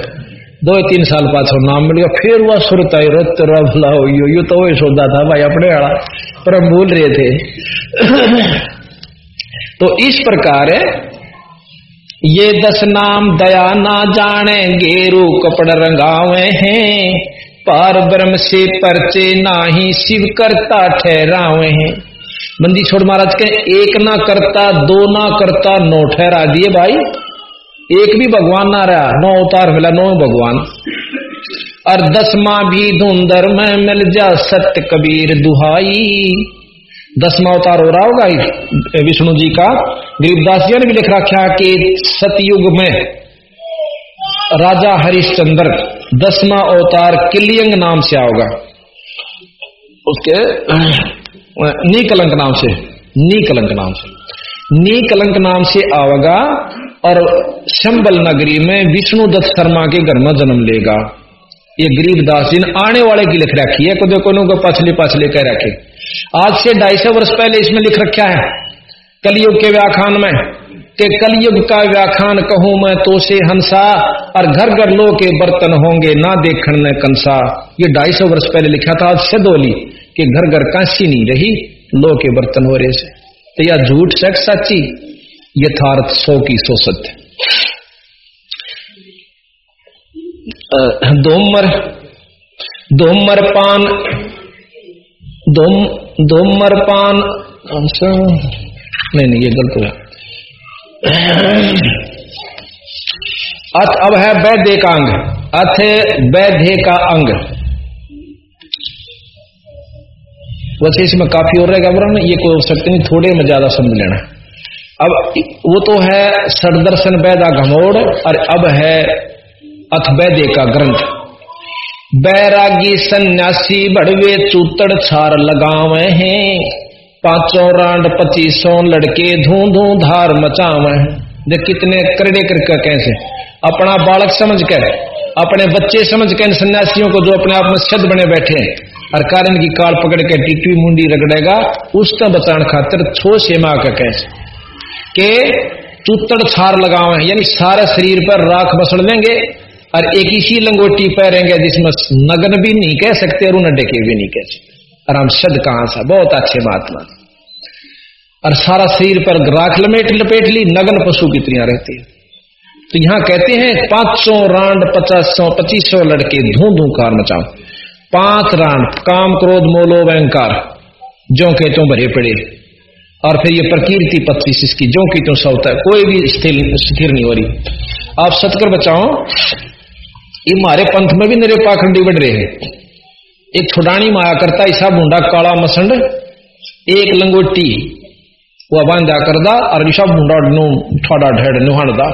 दो तीन साल पाछो नाम मिल गया फिर वह सुरता रत भला हो यो तो वही सोचा था भाई अपने वाला पर हम भूल रहे थे। तो इस प्रकार ये दस नाम दया ना जाने गेरू कपड़ रंगावे हैं पार ब्रह्म से परचे ना ही शिव करता ठहरावे हैं। बंदी छोड़ महाराज के एक ना करता, दो ना करता, नौ ठहरा दिए भाई। एक भी भगवान ना रहा, नौ अवतार मिला, नौ भगवान। और दसवा भी धुंधर में मिल जा, सत्य कबीर दुहाई। दसवा अवतार हो रहा होगा विष्णु जी का। गरीबदास जी ने भी लिख रखा कि सतयुग में राजा हरिश्चंद्र दसवा अवतार किलियंग नाम से आओगा उसके नीकलंक नाम से, नीकलंक नाम से। नीकलंक नाम से आवेगा और शंबल नगरी में विष्णु दत्त शर्मा के घर में जन्म लेगा। ये गरीबदास जी ने आने वाले की लिख रखी है को को पछले पछले कह रखे। आज से ढाई सौ वर्ष पहले इसमें लिख रखा है, कलयुग के व्याख्यान में, के कलयुग का व्याख्यान कहूँ मैं तो से हंसा, और घर घर लो के बर्तन होंगे ना देखण न कंसा। ये ढाई सौ वर्ष पहले लिखा था, आज सदोली कि घर घर कांसी नहीं रही लो के बर्तन हो रहे से तो यह झूठ सच सच्ची यथार्थ सो की सो सत्य। दोमर दोमर पान, दोम दोमर पान नहीं नहीं, ये गलत हुआ। अथ अब है वैद्य का अंग अथ वैद्य का अंग वैसे इसमें काफ़ी और रहेगा वरण ये कोई हो सकते नहीं, थोड़े में ज़्यादा समझ लेना अब वो तो है सदर्शन वैदा घमोड़, और अब है अथ वैद्य का ग्रंथ। बैरागी सन्यासी बड़वे चूतड़ छार लगावे हैं, पाँचों रांड पच्चीसों लड़के धू धू धार मचावे हैं। कितने करड़े करके कैसे अपना बालक समझ कर अपने बच्चे समझ कर सन्यासियों को जो अपने आप में सद बने बैठे हैं। और कारण की काल पकड़ के टिटवी मुंडी रगड़ेगा उसका बचाने खातिर छो सेमा का कैसे? के चुतड़ छार लगावे यानी सारे शरीर पर राख बसड़ लेंगे और एक ही लंगोटी पहरेंगे जिसमें नगन भी नहीं कह सकते और उन्हें डेके भी नहीं कह सकते। और हम शद कहाँ सा? बहुत अच्छे महात्मा और सारा शरीर पर राख लपेट लपेट ली, नगन पशु की रहती है। तो यहाँ कहते हैं, पाँच सौ रांड, पचास सौ, पच्चीस सौ लड़के धू धू कार मचाओ। पाँच रान, काम क्रोध, मोलो अहंकार जो के तो भरे पड़े। और फिर ये प्रकीर्ति पच्चीस इसकी जो की तो सौता कोई भी स्थिर स्थिर नहीं हो रही। आप सतकर बचाओ, ये मारे पंथ में भी नरे पाखंडी बढ़ रहे हैं। एक छुडानी माया करता ऐसा बूंडा काला मसंड, एक लंगोटी, वो बांधा कर दा और ईसा बूंडा नु ढेड़ नुहाड़ दा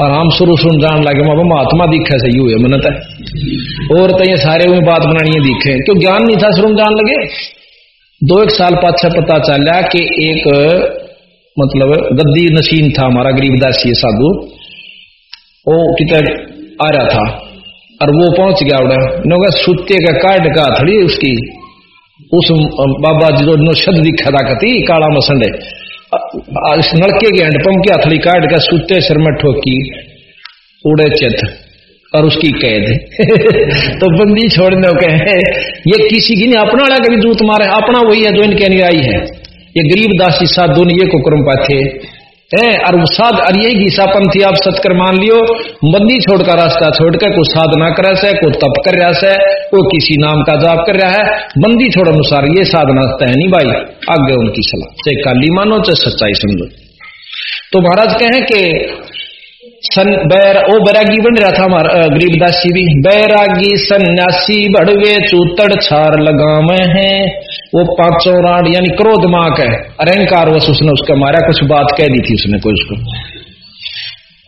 और हम शुरू सुन जान लगे, माँ महात्मा दिखे सही हुए मन और तो ये सारे में बात बनानी दिखे। क्यों ज्ञान नहीं था, शुरू जान लगे। दो एक साल पाछा पता चला कि एक मतलब गद्दी नशीन था हमारा गरीबदासी साधु। वो कितने आ रहा था, और वो पहुँच गया उड़ा नोगा सुते का कार्ड का थड़ी उसकी? उस, बाबा जी जो शब्द दिखा था कती काला मसंडे इस नलके के हैंडपंप की हथड़ी काट कर सूते सिर में ठोकी, उड़े चित और उसकी कैद। तो बंदी छोड़ने कहे ये किसी की नहीं, अपना वाला कभी जूत मारे, अपना वही है जो इनके अनुयायी है। ये गरीब दासी साधु ने ये कुक्रम पाथे। है और साध और यही गीसापंथी आप सत्कर मान लियो। बंदी छोड़कर रास्ता छोड़कर कोई साधना कर रहा है, कोई तप कर रहा है, कोई किसी नाम का जाप कर रहा है। बंदी छोड़ अनुसार ये साधना है नहीं भाई। आगे उनकी सलाह। चाहे काली मानो, चाहे सच्चाई समझो। तो महाराज कहें कि, सन बैर, ओ बैरागी बन रहा था हमारा गरीबदासी भी। बैरागी सन्यासी, बड़वे चूतड़ छार लगावे हैं। वो पाँचों राड यानी क्रोध माक है। अहंकार वश उसने उसका मारा, कुछ बात कह दी थी उसने कोई उसको।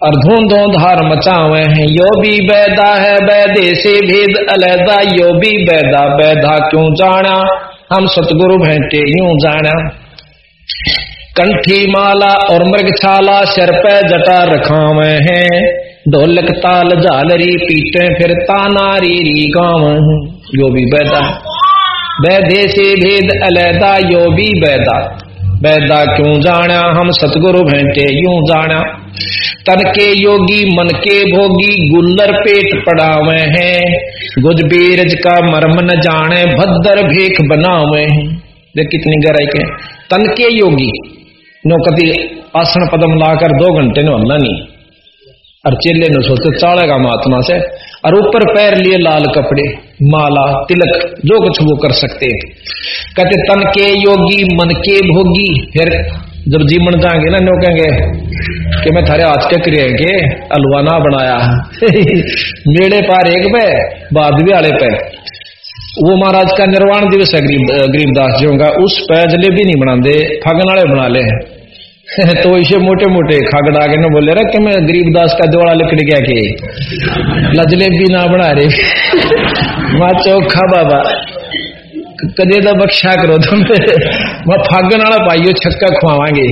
और धूं धो धार मचावे हैं, यो भी बैदा है, बैदे से भेद अलहदा, यो भी बैदा बैदा क्यों जाना? हम सतगुरु भेंटे यूँ जाना। कंठी माला और मृगछाला सिर पे जटा रखावे हैं। ढोलक ताल झालरी पीटे, फिर तानारी री गाँव यो भी बैदा बैदे से भेद अलैदा, यो भी बैदा बैदा क्यों जाना हम सतगुरु भेंटे यूँ जाना तन के योगी, मन के भोगी, गुल्लर पेट पड़ावे हैं। गुजबीरज का मर्म न जाने भद्दर भेख बनावे हैं। देख कितनी गहराई के। तन के योगी नो कति आसन पदम लाकर दो घंटे ने नहीं। और चेले ने सोचे चाड़ेगा महात्मा से। और ऊपर पैर लिए लाल कपड़े, माला, तिलक, जो कुछ वो कर सकते। कहते, तन के योगी, मन के भोगी। फिर जब जीवन जाएँगे ना नो कहेंगे कि मैं थारे आज के क्रिया के अलवा ना बनाया। मेड़े पार एक पे, बाद भी आड़े पे। वो महाराज का निर्वाण दिवस है, गरीब, गरीबदास जी का उस पे जलेबी नहीं बनाते फगन वाले बना ले। तो इसे मोटे मोटे खागड़ा के न बोले रहा कि मैं गरीबदास का दोड़ा लिखड़ गया के लजलेबी ना बना रहे माँ चौखा बाबा। कदे तो बख्शा करो तुम मैं फागन वाला पाइयो छक्का खुआवांगे।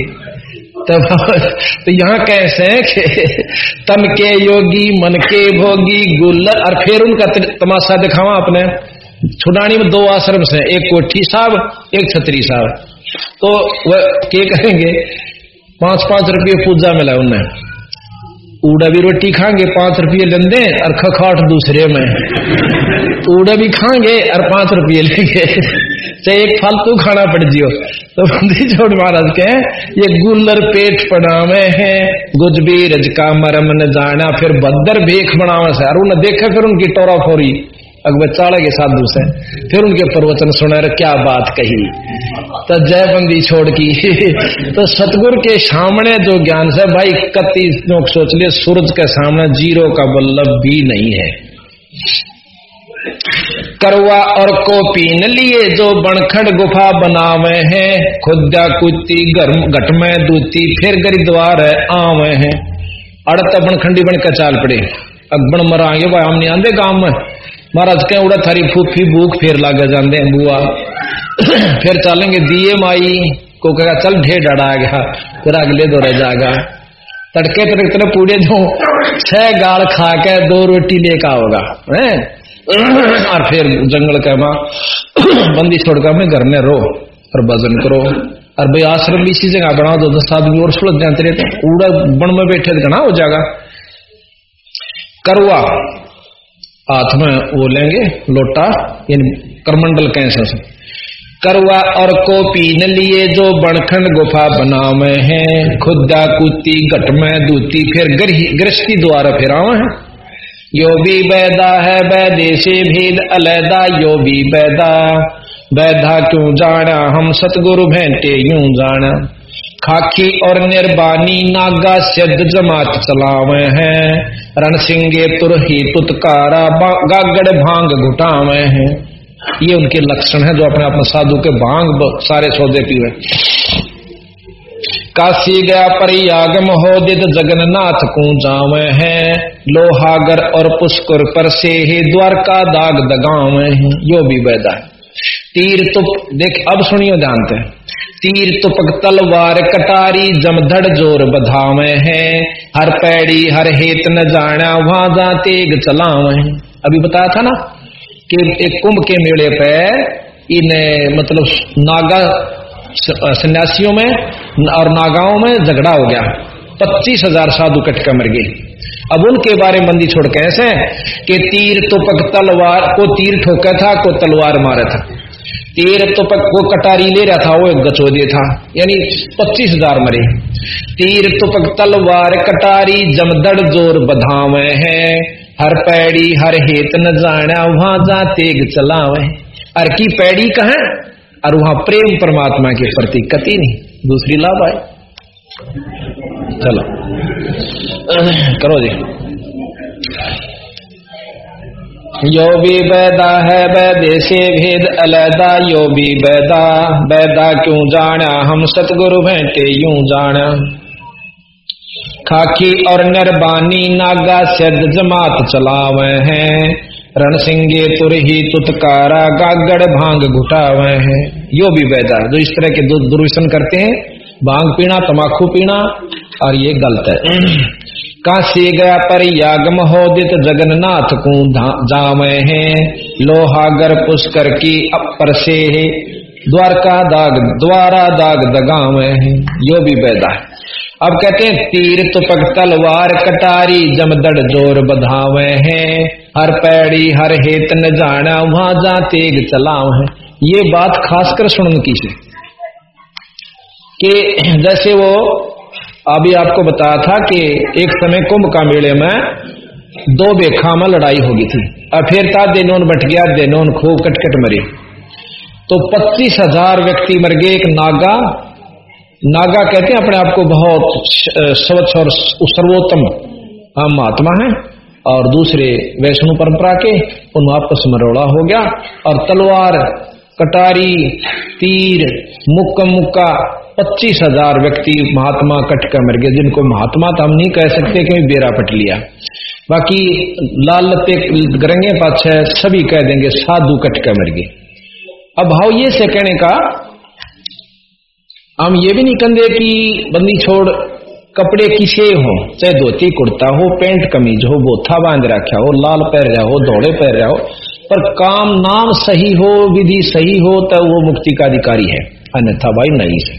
तो, तो यहाँ कैसे कि तन के योगी मन के भोगी गुल्लर और फिर उनका तमाशा दिखावा अपने। छुडानी में दो आश्रम से एक कोठी साहब एक छतरी साहब। तो वह के कहेंगे? पाँच पाँच रुपये पूजा मिला उन्हें। उड़ा भी रोटी खाएँगे, पाँच रुपये लेंदे और खखाट दूसरे में। उड़ा भी खाएँगे और पाँच रुपये लेंगे। चाहे एक फालतू खाना पड़ जियो। तो बंदी महाराज के ये गुल्लर पेट पड़ावे हैं गुजबी रजका मरम न जाना, फिर बदर भेख बनावे से। और उन्हें देखा फिर उनकी टोरा फोरी। अकबर चाड़ा के साधु से फिर उनके प्रवचन सुना रहे क्या बात कही। तो जय बंदी छोड़ की। तो सतगुरु के सामने जो ज्ञान से, भाई कति लोग सोच लिए, सूरज के सामने ज़ीरो का बल्लभ भी नहीं है। करवा और को न लिए जो बनखड़ गुफा बनावे हैं, खुदा कुत्ती गर्म घट में दूती, फिर गरीद्वार आवे हैं। अड़त बनखंडी बन के चाल पड़े। अकबण मरांगे, भाई हम नहीं आंदे गाँव में। महाराज कह उड़ा थारी फूफी भूख फिर लागे जाते हैं, बुआ। फिर चलेंगे, दिए माई। को कहेगा, चल ढेर डरा गया फिर अगले दो रह जाएगा तड़के तड़के पूरे दो छह गाल खा के दो रोटी लेकर आओगा, है? और फिर जंगल का माँ, बंदी छोड़कर मैं घर में रो और भजन करो। और भाई, आश्रम भी इसी जगह बना दो, दस आदमी और सुलझ जाते रहते उड़ा बन में बैठे घना हो जाएगा। करुआ हाथ में वो लेंगे, लोटा, यानी करमंडल कैसे से। करवा और को पीन लिए जो बनखंड गुफा बनावे है खुदा कुत्ती घट में दूती, फिर गृहस्थी द्वारा फिर आवे हैं। यो भी बैदा है से भेद, अलैदा, यो भी बैदा। बैधा क्यों जाना हम सतगुरु भेंटे यूँ जाना खाकी और निर्बानी, नागा सिद्ध जमात चलावे हैं। रणसिंगे तुरही तुतकारा गागड़ भाँग घुटावे हैं। ये उनके लक्षण है जो अपने अपने साधु के भाँग सारे सौदे पी पीवे। काशी गया परियागम हो, दिद जगन्नाथ को जावे हैं। लोहागर और पुष्कर पर से ही द्वारका दाग दगावे हैं। यो भी वैदा है। तीर तुप, देख, अब सुनियो जानते तीर तुपक तलवार कटारी, जमधड़ ज़ोर बधावे है। हर पैड़ी, हर हेत न जाना वहाँ जा तेग चलावे हैं। अभी बताया था ना कि एक कुंभ के मेले पे इन मतलब नागा सन्यासियों में और नागाओं में झगड़ा हो गया। पच्चीस हज़ार साधु कटका मर गए। अब उनके बारे में बंदी छोड़ कैसे कि तीर तुपक तलवार को तीर ठोका था, को तलवार मारा था। तीर तो पक वो कटारी ले रहा था, वो एक गचोदे था, यानी पच्चीस हज़ार मरे तीर तो पक तलवार, कटारी, जमदड़ ज़ोर बधावे है। हर पैड़ी, हर हेत न जाना वहाँ जा तेग चलावे हर की पैड़ी कहा? और वहाँ प्रेम परमात्मा के प्रति कति नहीं, दूसरी लाभ आए। चलो। करो जी। यो भी बैदा है बैदे से भेद अलैदा, यो भी बैदा बैदा क्यों जाना हम सतगुरु भेंटे यूँ जाना खाकी और नरबानी नागा सिद्ध जमात चलावे हैं। रण सिंगे तुर ही तुतकारा, गागड़ भाँग घुटावे हैं। यो भी बैदा जो इस तरह के दुर्विशन करते हैं, भाँग पीना तमाकू पीना और ये गलत है। काशी गया पर यागम दित जगन्नाथ को जावे हैं। लोहागर पुष्कर की अपर से है। द्वारका दाग, द्वारा दाग दगावे हैं। यो भी बैदा है। अब कहते हैं तीर तुपक तलवार कटारी जमदड़ ज़ोर बधावे हैं। हर पैड़ी, हर हेत न जाना, वहाँ जा तेग चलाव है। ये बात खासकर सुन की से कि जैसे वो अभी आपको बताया था कि एक समय कुंभ का मेले में दो बेखा में लड़ाई होगी थी। अब फिर था देनोन बट गया, देनोन खूब कटकट मरे। तो पच्चीस हज़ार व्यक्ति मर गए, एक नागा। नागा कहते हैं अपने आप को बहुत स्वच्छ और सर्वोत्तम। हम महात्मा है और दूसरे वैष्णु परंपरा के, उन आपस में रोड़ा हो गया। और तलवार, कटारी, तीर मुक्का मुक्का पच्चीस हज़ार व्यक्ति महात्मा कट कर मर गए, जिनको महात्मा तो हम नहीं कह सकते कि बेरा पट लिया। बाकी लाल लते गरंगे पाछ सभी कह देंगे, साधु कट कर मर गए। अब भाव ये से कहने का, हम ये भी नहीं कहते कि बंदी छोड़ कपड़े किसे हो, चाहे धोती, कुर्ता हो, पेंट, कमीज हो, बोथा बाँध रखा हो, लाल पैर रहा हो दौड़े पैर रहा हो, पर काम, नाम सही हो, विधि सही हो तो वो मुक्ति का अधिकारी है। अन्यथा भाई नहीं से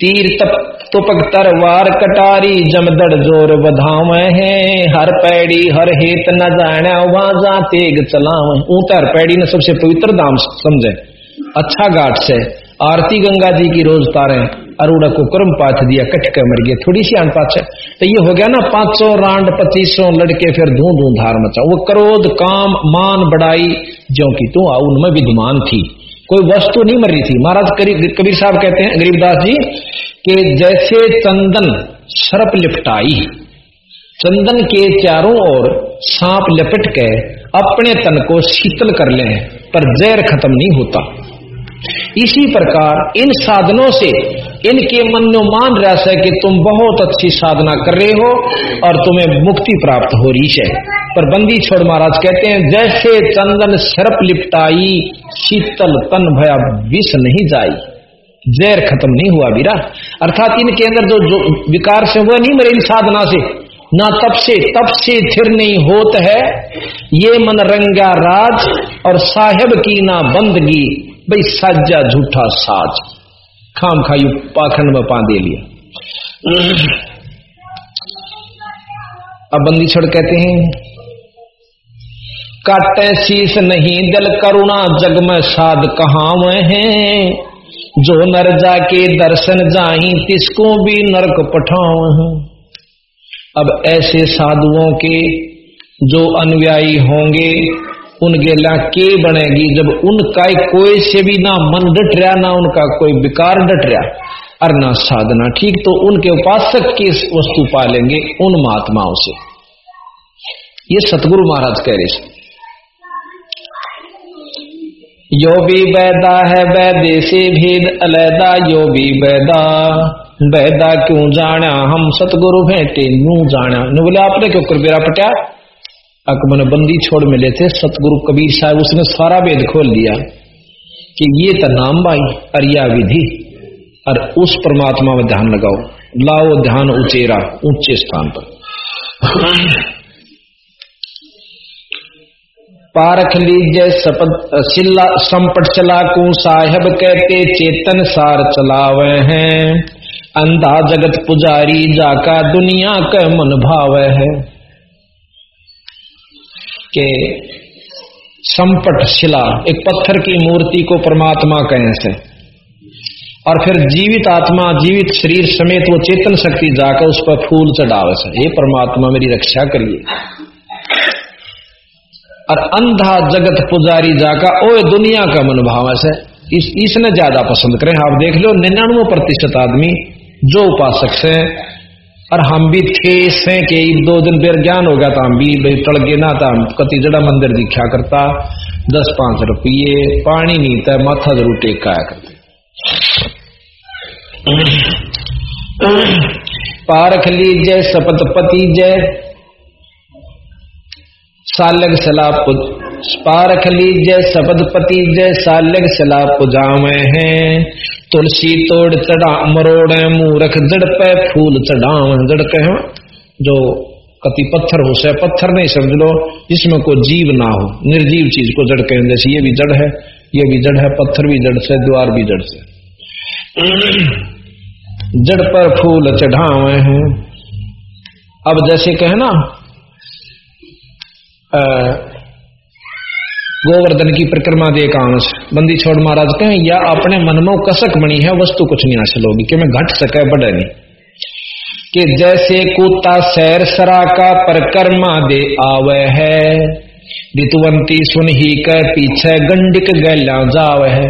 तीर तप तुपक तरवार कटारी जमदड़ ज़ोर बधाव है। हर पैड़ी, हर हेत न जाने वहाँ जा तेग चलाव। ऊतर पैड़ी ने सबसे पवित्र दाम समझे। अच्छा घाट से आरती गंगा जी की रोज तारे अरुड़ा को कर्म पाथ दिया कट कर मर गए। थोड़ी सी अन पाछ तो ये हो गया ना, पाँच सौ रांड, पच्चीसों लड़के फिर धू धू धार मचा। वो क्रोध काम, मान बड़ाई जो की तू आ, उनमें विद्यमान थी। कोई वस्तु नहीं मर रही थी। महाराज कबीर साहब कहते हैं गरीबदास जी, कि जैसे चंदन सर्प लिपटाई, चंदन के चारों ओर सांप लिपट के अपने तन को शीतल कर ले, पर जहर खत्म नहीं होता। इसी प्रकार इन साधनों से इनके मन में मान रह है कि तुम बहुत अच्छी साधना कर रहे हो और तुम्हें मुक्ति प्राप्त हो रही है। पर बंदी छोड़ महाराज कहते हैं जैसे चंदन शरप लिपटाई शीतल तन भया विष नहीं जाई। जहर खत्म नहीं हुआ बीरा अर्थात इनके अंदर जो, जो विकार से हुआ नहीं मरे इन साधना से। ना तब से तब से थिर नहीं होत है। ये मन रंगा राज और साहेब की ना बंदगी भाई साजा झूठा साज। खाम खायु पाखंड में पा दे लिया। अब बंदी छोड़ कहते हैं, काटे शीस नहीं दिल, करुणा जग में साध कहा हैं? जो नर जाके दर्शन जाही तिसको भी नरक पठाओ अब ऐसे साधुओं के जो अनुयायी होंगे उनके ला के बनेगी। जब उनका कोई से भी ना मन डट रहा, ना उनका कोई विकार डट रहा, और ना साधना, ठीक? तो उनके उपासक की वस्तु पालेंगे? उन महात्माओं से। ये सतगुरु महाराज कह रहे यो भी बैदा है, वैदे से भेद अलैदा, यो भी बैदा बैदा क्यों जाना? हम सतगुरु भेंटे यूँ जाना। बोले, आपने क्यों कर बेरा अकबर बंदी छोड़ मिले थे, सतगुरु कबीर साहब, उसने सारा वेद खोल दिया कि ये तो नाम भाई अरिया विधि, और उस परमात्मा में ध्यान लगाओ। लाओ ध्यान उचेरा, ऊँचे स्थान पर। पारख लीजिए सपद सिल्ला संपट चला को साहेब कहते, चेतन सार चलावे हैं। अंधा जगत पुजारी जाका दुनिया का मन भाव है। के संपट शिला एक पत्थर की मूर्ति को परमात्मा कहें से। और फिर जीवित आत्मा, जीवित शरीर समेत वो चेतन शक्ति जाकर उस पर फूल चढ़ावे से, हे परमात्मा, मेरी रक्षा करिए। और अंधा जगत पुजारी जाकर ओ दुनिया का मनोभाव से, इस, इसने ज़्यादा पसंद करें। आप देख लो, निन्यानवे प्रतिशत आदमी जो उपासक से और हम भी थे के दो दिन फिर ज्ञान हो गया था हम भी टड़ गए ना था कति जड़ा मंदिर दिखा करता। दस पाँच रुपये, पानी नहीं था माथा ज़रूर टेक आया करते। पारख लीजिए सपतपति जय सालग सलाह पारख लीजिए सपदपति जय सालग सलाह पुजावे हैं। तुलसी तोड़ चढ़ा मरोड़ मूरख जड़ पे फूल चढ़ाव जड़ के जो कति पत्थर हो, से पत्थर नहीं समझ लो, जिसमें कोई जीव ना हो। निर्जीव चीज़ को जड़ कहें, जैसे ये भी जड़ है, ये भी जड़ है, पत्थर भी जड़ से, द्वार भी जड़ से। जड़ पर फूल चढ़ावे हैं। अब जैसे कहे ना गोवर्धन की परिक्रमा दे कांस बंदी छोड़ महाराज कहें, या अपने मन में कसक बनी है, वस्तु कुछ नहीं हासिल होगी, कि मैं घट सके, बढ़े नहीं। कि जैसे कुत्ता सैर सरा का परिक्रमा दे आवे है, ऋतुवंती सुन ही कर पीछे गंडिक गैला जावे है।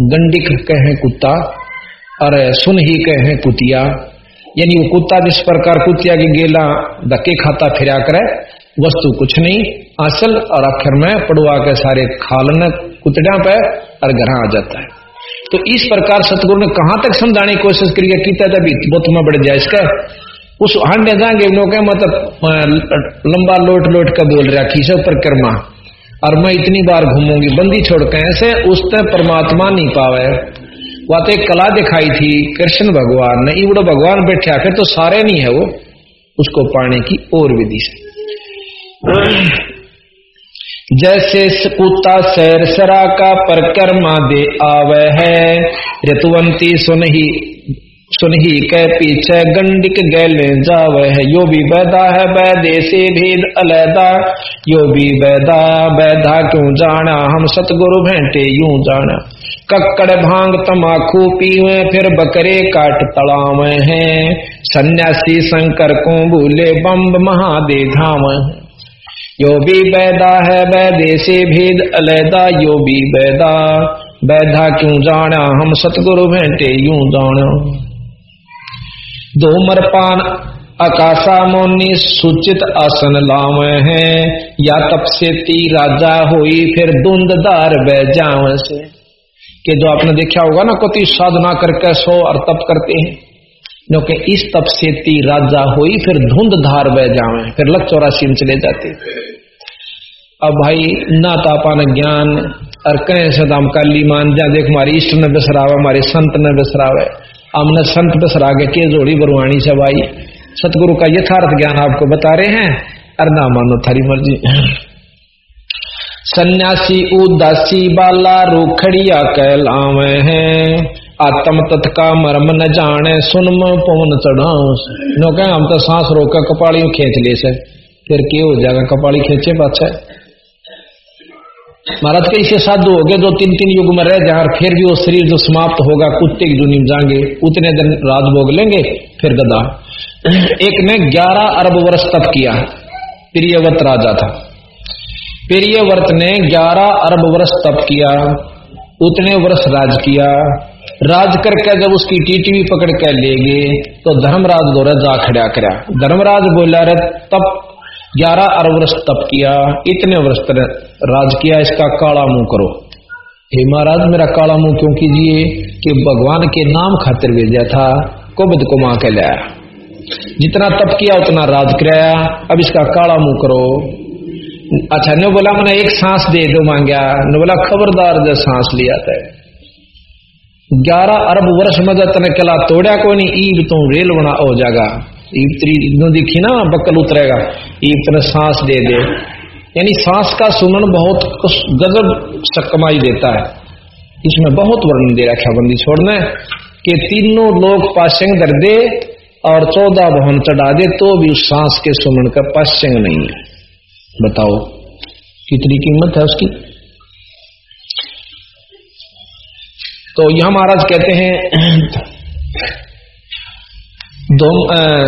गंडिक कहे कुत्ता और सुन ही कहे कुतिया। यानी वो कुत्ता जिस प्रकार कुतिया की गेला धक्के खाता फिरा करे वस्तु कुछ नहीं। असल और आखिर में पड़ुआ के सारे खालन कुतड़ा पे और घर आ जाता है। तो इस प्रकार सतगुरु ने कहाँ तक समझाने की कोशिश करी कितना तभी बहुत में बढ़ जाए इसका? उस हांडे जाएँगे लोग मतलब लंबा लोट लोट कर बोल रहा खींचो परिक्रमा और मैं इतनी बार घूमूँगी, बंदी छोड़ के ऐसे उसने परमात्मा नहीं पावे। वह तो एक कला दिखाई थी, कृष्ण भगवान ने, इवड़ो भगवान बैठे आके तो सारे नहीं है वो। उसको पाने की और विधि से। जैसे कुत्ता सैर सरा का परकर्मा दे आवे है। ऋतुवंती सुन ही के पीछे गंडिक गैले जाव है। यो भी बैदा है, वैदे से भेद अलैदा। यो भी वैदा बैदा क्यों जाना? हम सतगुरु भेंटे यूँ जाना। कक्कड़ भाँग तमाखू पीवे, फिर बकरे काट तड़ावे हैं। सन्यासी शंकर को भूले बम्ब महादे धाम है। यो भी बैदा है बैदे से भेद, अलैदा यो भी बैदा बैधा क्यों जाना? हम सतगुरु भेंटे यूँ जाना। दो मरपान आकाशा मोनी सूचित आसन लाव है। या तप से ती राजा हुई, फिर धुंधदार बह जाव से। कि जो आपने देखा होगा ना कोई साधना करके सो और तप करते हैं। क्योंकि इस तप से ती राजा हुई, फिर धुंध धार बह जावे, फिर लक चौरासी में चले जाते। अब भाई ना तापा न ज्ञान, और कहे सदाम काली मान, जा देख हमारी इष्ट ने बिसरावे हमारे संत ने बिसरावे। हमने संत बिसरा के के जोड़ी बरवाणी से भाई? सतगुरु का यथार्थ ज्ञान आपको बता रहे हैं अर ना मानो थारी मर्ज़ी। सन्यासी, उदासी, बाला, रूखड़िया कहलावे हैं। आत्म तत् का मर्म न जाने, सुन पवन चढ़ाओ नो कह, हम तो सांस रोक कपाड़ी खींच ले से। फिर क्यों हो जाएगा कपाड़ी खींचे पाछे? महाराज के इसे साधु हो गए, दो तीन तीन युग में रह जाए फिर भी वो शरीर जो समाप्त होगा, कुत्ते की दुनिया जाएँगे, उतने दिन राज भोग लेंगे, फिर गदा एक ने ग्यारह अरब वर्ष तप किया प्रियवत राजा था। प्रियवर्त ने ग्यारह अरब वर्ष तप किया, उतने वर्ष राज किया। राज करके जब उसकी टीटी पकड़ कर ले गए तो धर्मराज दौरा जा खड़ा करा। धर्मराज बोला रे तप, ग्यारह अरब वर्ष तप किया, इतने वर्ष राज किया, इसका काला मुँह करो। हे महाराज, मेरा काला मुँह क्यों कीजिए? कि भगवान के नाम खातिर भेजा था, कुबद को माँ के लाया। जितना तप किया, उतना राज कराया, अब इसका काला मुँह करो। अच्छा ने बोला मैंने एक सांस दे दो मांगया। ने बोला खबरदार जब सांस लिया था। ग्यारह अरब वर्ष में तने कला तोड़ा को नहीं, ईब तू रेल बना हो जाएगा। ईब तेरी दिखी ना, बकल उतरेगा। ईब तने सांस दे दे। यानी सांस का सुमन बहुत गजब सकमाई देता है। इसमें बहुत वर्णन दे रखा बंदी छोड़ने। के तीनों लोग पाशंग कर दे और चौदह भवन चढ़ा दे तो भी उस सांस के सुमन का पाशंग नहीं है। बताओ, कितनी कीमत है उसकी? तो यह महाराज कहते हैं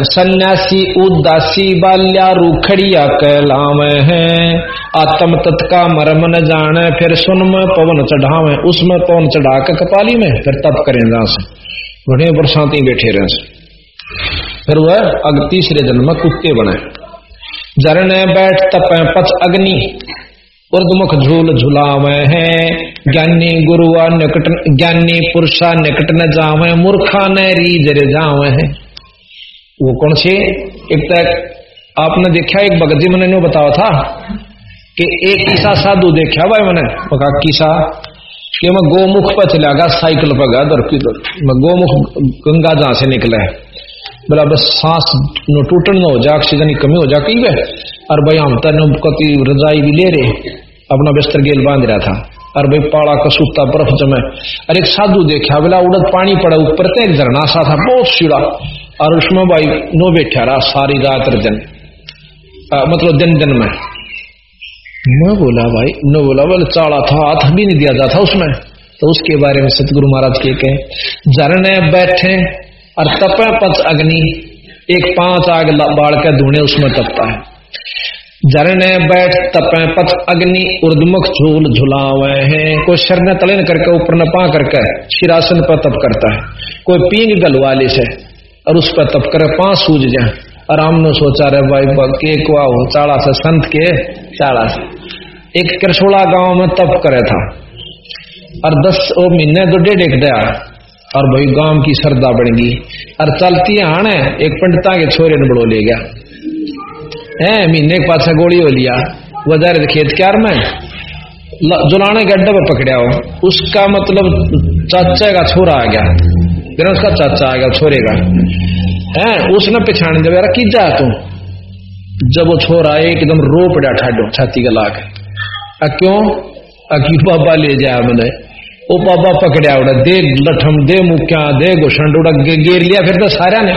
सन्यासी उदासी बाल्या रूखड़िया कहलाव है। आत्म तत्का मरम न जाने, फिर सुन में पवन चढ़ावे, उसमें पवन चढ़ा के कपाली में, फिर तप करें जहाँ से बड़े बरसाती बैठे रहे फिर वह अग तीसरे जन्म में कुत्ते बने। जरने बैठ तप पथ अग्नि, उर्दमुख झूल झुलावे है। ज्ञानी गुरुआ निकट ज्ञानी पुरुषा निकट न जावे, मूर्खा न रीजर जावे है। वो कौन से? एक तक आपने देखा, एक भगत जी मैंने बताया था कि एक किसा साधु देखा भाई मैंने। कहा, किसा, कि मैं गोमुख पर चला गया, साइकिल पर गया दर की दर मैं गोमुख गंगा जहाँ से निकला है। बोला बस सांस टूटन न हो जाए ऑक्सीजन की कमी हो जाए कई और भाई, हम तेन कति रजाई भी ले रहे। अपना बिस्तर गेल बाँध रहा था। और भाई पाड़ा कसूता बर्फ़ जमे। और एक साधु देखा बोला उड़द पानी पड़ा, ऊपर तो झरना सा था, बहुत सीढ़ा और उसमें भाई नो बैठा रहा, सारी रात दिन मतलब दिन दिन में। मैं बोला, भाई न बोला, बोले, चाड़ा था, हाथ भी नहीं दिया जाता उसमें। तो उसके बारे में सतगुरु महाराज के कहे झरने बैठे और तपे पच अग्नि, एक पाँच आग बाढ़ के धुने उसमें तपता है। झरने बैठ तपे पथ अग्नि उर्दमुख झूल झुलावे हैं। कोई शर ने तलन करके, ऊपर न पा करके शिरासन पर तप करता है। कोई पींग गलवाले से, और उस पर तप करे पाँच सूझ जाए। आराम ने सोचा रहे भाई के को हो चाड़ा से, संत के चाड़ा से। एक करसोड़ा गाँव में तप करे था। और दस, ओ महीने तो डेढ़ एक दया। और भाई, गाँव की श्रद्धा बढ़ गई। और चलती आने, एक पंडिता के छोरे ने बड़ो ले गया। है महीने के पास गोली हो लिया। वजह खेत क्यार में जुलाने के अड्डे पर पकड़ा हो। उसका मतलब चाचा का छोरा आ गया। फिर उसका चाचा आ गया, छोरे का। है उसने जब यार की जा तू? जब वो छोरा एकदम रो पड़ा, ठाडो, छाती का लाख। क्यों? अकी बाबा ले जाया मैंने। वो बाबा पकड़ा उड़ा, दे लठम, दे मुक्या, दे घुसंड उड़ा गेर लिया, फिर तो सारा ने।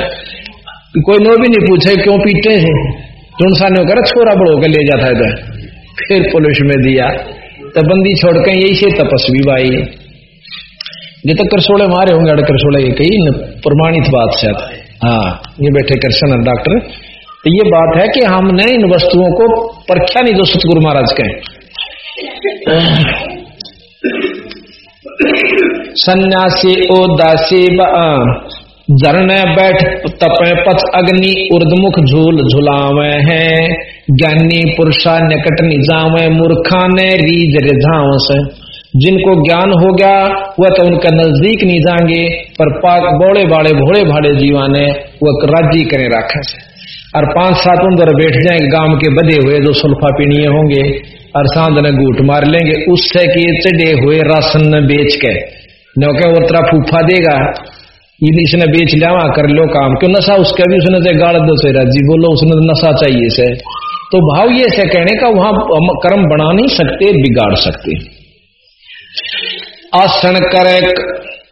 कोई नो भी नहीं पूछे, क्यों पीटे हैं? ढूंढसा ने कर, छोरा बड़ो के ले जाता है फिर पुलिस में दिया। तो बंदी छोड़ के यही से तपस्वी भाई ये तो करसोड़े मारे होंगे अड़ करसोड़े ये कही प्रमाणित बात शायद हाँ। ये बैठे कृष्ण डॉक्टर। तो ये बात है कि हमने इन वस्तुओं को परख्या नहीं, जो सतगुरु महाराज के सन्यासी ओ दासी जरने बैठ तपे पथ अग्नि उर्दमुख झूल झुलावे हैं। ज्ञानी पुरुषा निकट निजावे, मूर्खा ने रीज रिझाव से। जिनको ज्ञान हो गया, वह तो उनका नज़दीक नहीं जाएँगे, पर पाक बोले बाड़े भोले भाड़े जीवाने वह राज़ी करें राखे से। और पाँच सात उधर बैठ जाएँगे गाँव के बधे हुए जो सुल्फा पीनीय होंगे, और सांद ने घूट मार लेंगे, उससे कि चढ़े हुए राशन बेच के। नौके वो तरह फूफा देगा इसने बेच लिया कर लो काम। क्यों नशा उसका भी उसने से गाड़ दो से राज़ी बोलो उसने तो नशा चाहिए से। तो भाव ये से कहने का, वहाँ कर्म बना नहीं सकते, बिगाड़ सकते। आसन करे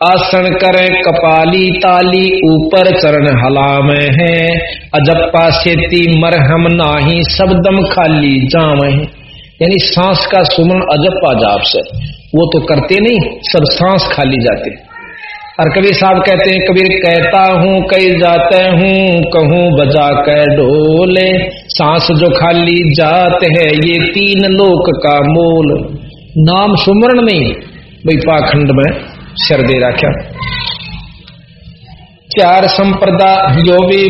आसन करे, कपाली ताली, ऊपर चरण हलावे है। अजप्पा सेती मरहम नाही सबदम खाली जाम है। यानी सांस का सुमन अजप्पा जाप से। वो तो करते नहीं, सब सांस खाली जाते। और कबीर साहब कहते हैं, कबीर, कहता हूँ, कई जाते हूँ, कहूँ बजा कर ढोले। सांस जो खाली जात है, ये तीन लोक का मोल। नाम सुमरण नहीं भाई पाखंड में सर दे रखा चार संप्रदा, यो भी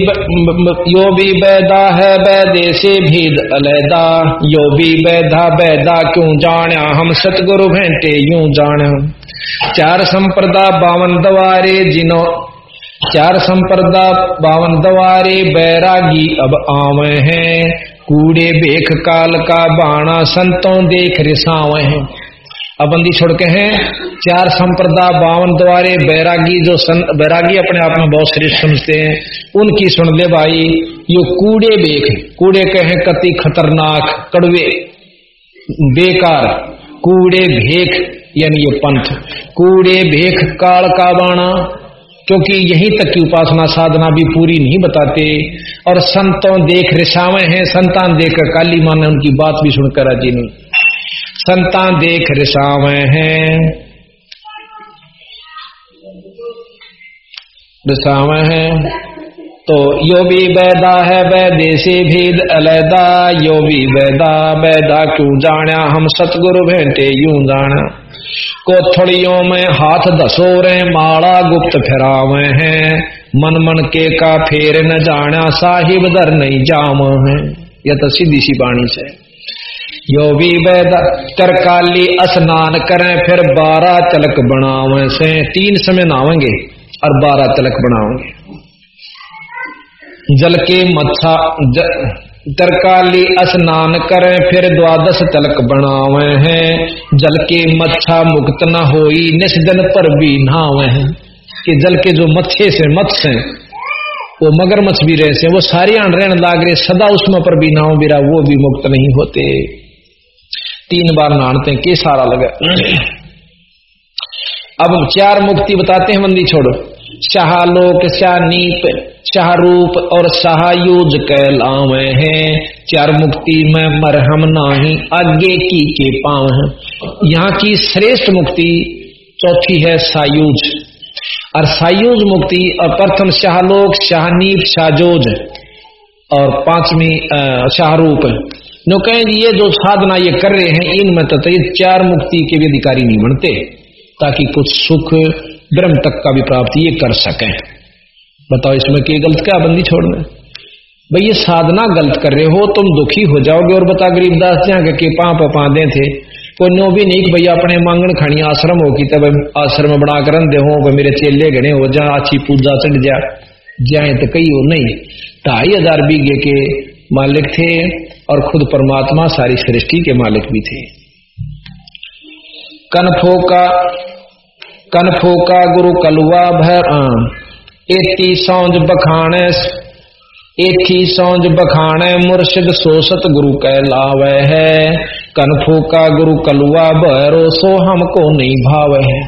यो भी बैदा है, बैदे से भीद अलैदा। यो भी बैधा, बैदा, क्यों जाना हम? सतगुरु भेंटे यूँ जाने चार संप्रदा बावन दवारे जिनो। चार संप्रदा बावन दवारे बैरागी अब आवे हैं। कूड़े बेख काल का बाणा संतों देख रिसावे हैं। अब बंदी छोड़ के हैं। चार संप्रदा बावन द्वारे बैरागी जो बैरागी अपने आप में बहुत श्रेष्ठ समझते हैं। उनकी सुन ले भाई, यो कूड़े बेख। कूड़े कहे कति खतरनाक, कड़वे। बेकार। कूड़े भेख। यानी ये पंथ। कूड़े, भेख, काल का बाणा क्योंकि यहीं तक की उपासना, साधना भी पूरी नहीं बताते। और संतों देख रिसावे हैं, संतान देख काली माँ ने उनकी बात भी सुनकर राज़ी नहीं संतान देख रिसावे हैं। रिसावे हैं। तो यो भी बैदा है, वैदे से भेद अलैदा। यो भी बैदा बैदा क्यों जाना हम सतगुरु भेंटे यूँ जाना कोथड़ियों में हाथ दसोरे माड़ा गुप्त फिरावे हैं। मन मन के का फेर न जाना साहिब दर नहीं जाम है। यह तो सीधी सी बाणी से यो भी वैदा तरकाली स्नान करें, फिर बारह तलक बनावे से। तीन समय नावेंगे और बारह तलक बनाओगे जल के मच्छा तरकाली स्नान करें, फिर द्वादश तलक बनावे हैं। जल के मच्छा मुक्त न होई निष्दन पर भी नहावे हैं। कि जल के जो मच्छे से मत्स्य हैं, वो मगरमच्छ भी रहे से, वो सारी रहने लाग रहे, सदा उसमें पर भी नाव बिरा, वो भी मुक्त नहीं होते। तीन बार नहाते के सारा लगा। अब चार मुक्ति बताते हैं मंदी छोड़ो। शाह लोक, शाह नीप शाहरूप और सहायुज कहलावे हैं। चार मुक्ति में मरहम नाही आगे की के पाव है। यहाँ की श्रेष्ठ मुक्ति चौथी है सायुज। और सायुज मुक्ति और प्रथम शाहलोक शाहनीप शाहजोज और पांचवी शाहरूप। नो कहें ये जो साधना ये कर रहे हैं इनमें तो, तो ये चार मुक्ति के भी अधिकारी नहीं बनते ताकि कुछ सुख ब्रह्म तक का भी प्राप्ति ये कर सकें। बताओ इसमें की गलत क्या बंदी छोड़ना भाई, ये साधना गलत कर रहे हो, तुम दुखी हो जाओगे। और बता गरीबदास जहाँ के पाप पादे थे। कोई नो भी नहीं भैया अपने मांगण खानी आश्रम हो, की तब आश्रम बना कर दे हो मेरे चेले गणे हो, जा अच्छी पूजा चढ़ जा। जाए तो कई हो, नहीं। ढाई हज़ार बीघे के मालिक थे और खुद परमात्मा सारी सृष्टि के मालिक भी थे। कनफो का कनफो का गुरु कलुआ भर एती सौंज बखाने एथी सौंज बखाने मुर्शिद सोसत गुरु कहलावे है। कनफो का गुरु कलुआ बहरो सो हमको नहीं भाव है।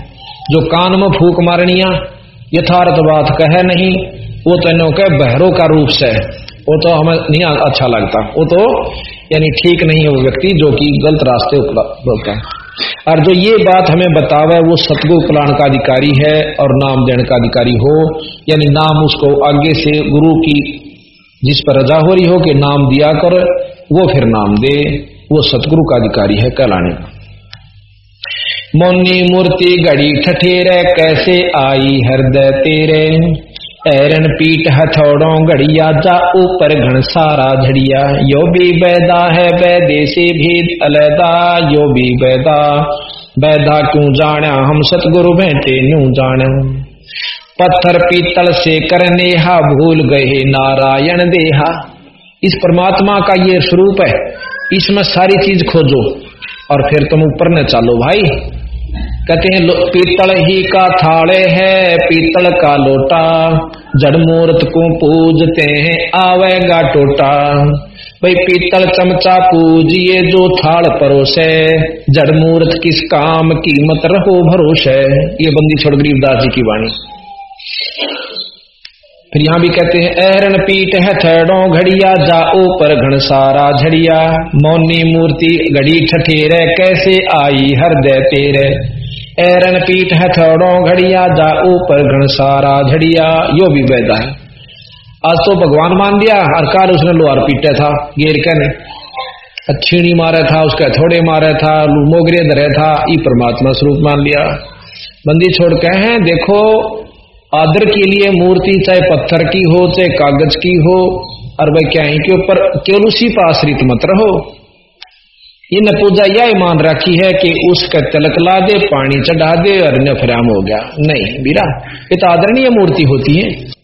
जो कान में फूक मारनिया, यथार्थ बात कहे नहीं, वो तेनों के बहरों का रूप से, वो तो हमें नहीं अच्छा लगता। वो तो यानी ठीक नहीं है वो व्यक्ति जो कि गलत रास्ते बोलता है। और जो ये बात हमें बतावे वो सतगुरु कल्याण का अधिकारी है और नाम देने का अधिकारी हो, यानी नाम उसको आगे से गुरु की जिस पर रजा हो रही हो कि नाम दिया कर, वो फिर नाम दे, वो सतगुरु का अधिकारी है कहलाने का मोनी मूर्ति घड़ी ठठेरे, कैसे आई हृदय तेरे? ऐरन पीट हथौड़ों घड़िया, जा ऊपर घन सारा झड़िया। यो भी बैदा है से भेद अलैदा। यो भी बैदा बैदा क्यों जाना हम सतगुरु बैठे न्यू जान पत्थर पीतल से करने हा, भूल गए नारायण देहा। इस परमात्मा का ये स्वरूप है, इसमें सारी चीज़ खोजो। और फिर तुम ऊपर न चालो भाई। कहते हैं पीतल ही का थाले है, पीतल का लोटा। जड़ मूर्त को पूजते हैं, आवेगा टोटा। भाई, पीतल चमचा पूजिए, जो थाल परोसे। जड़ मूर्त किस काम कीमत रहो भरोसे ये बंदी छोड़ गरीबदास जी की वाणी। फिर यहाँ भी कहते हैं एरन पीट है थेड़ो घड़िया, जा ऊपर घन सारा झड़िया। मौनी मूर्ति घड़ी ठठेरे, कैसे आई हृदय एरन पीठ है थोड़ो घड़िया, जा ऊपर घन सारा झड़िया। यो भी वैदा है। आज तो भगवान मान दिया हर काल उसने लोहार पीटे था, गेर कहने छीणी मारे था, उसके थोड़े मारे था मोगरे धरे था, ई परमात्मा स्वरूप मान लिया। बंदी छोड़ के हैं, देखो आदर के लिए मूर्ति, चाहे पत्थर की हो, चाहे कागज़ की हो, और भाई क्या के ऊपर, केवल उसी पर आश्रित मत रहो। इन पूजा यह मान रखी है कि उसका तलक ला दे, पानी चढ़ा दे, और न फ्राम हो गया। नहीं बीरा ये तो आदरणीय मूर्ति होती है।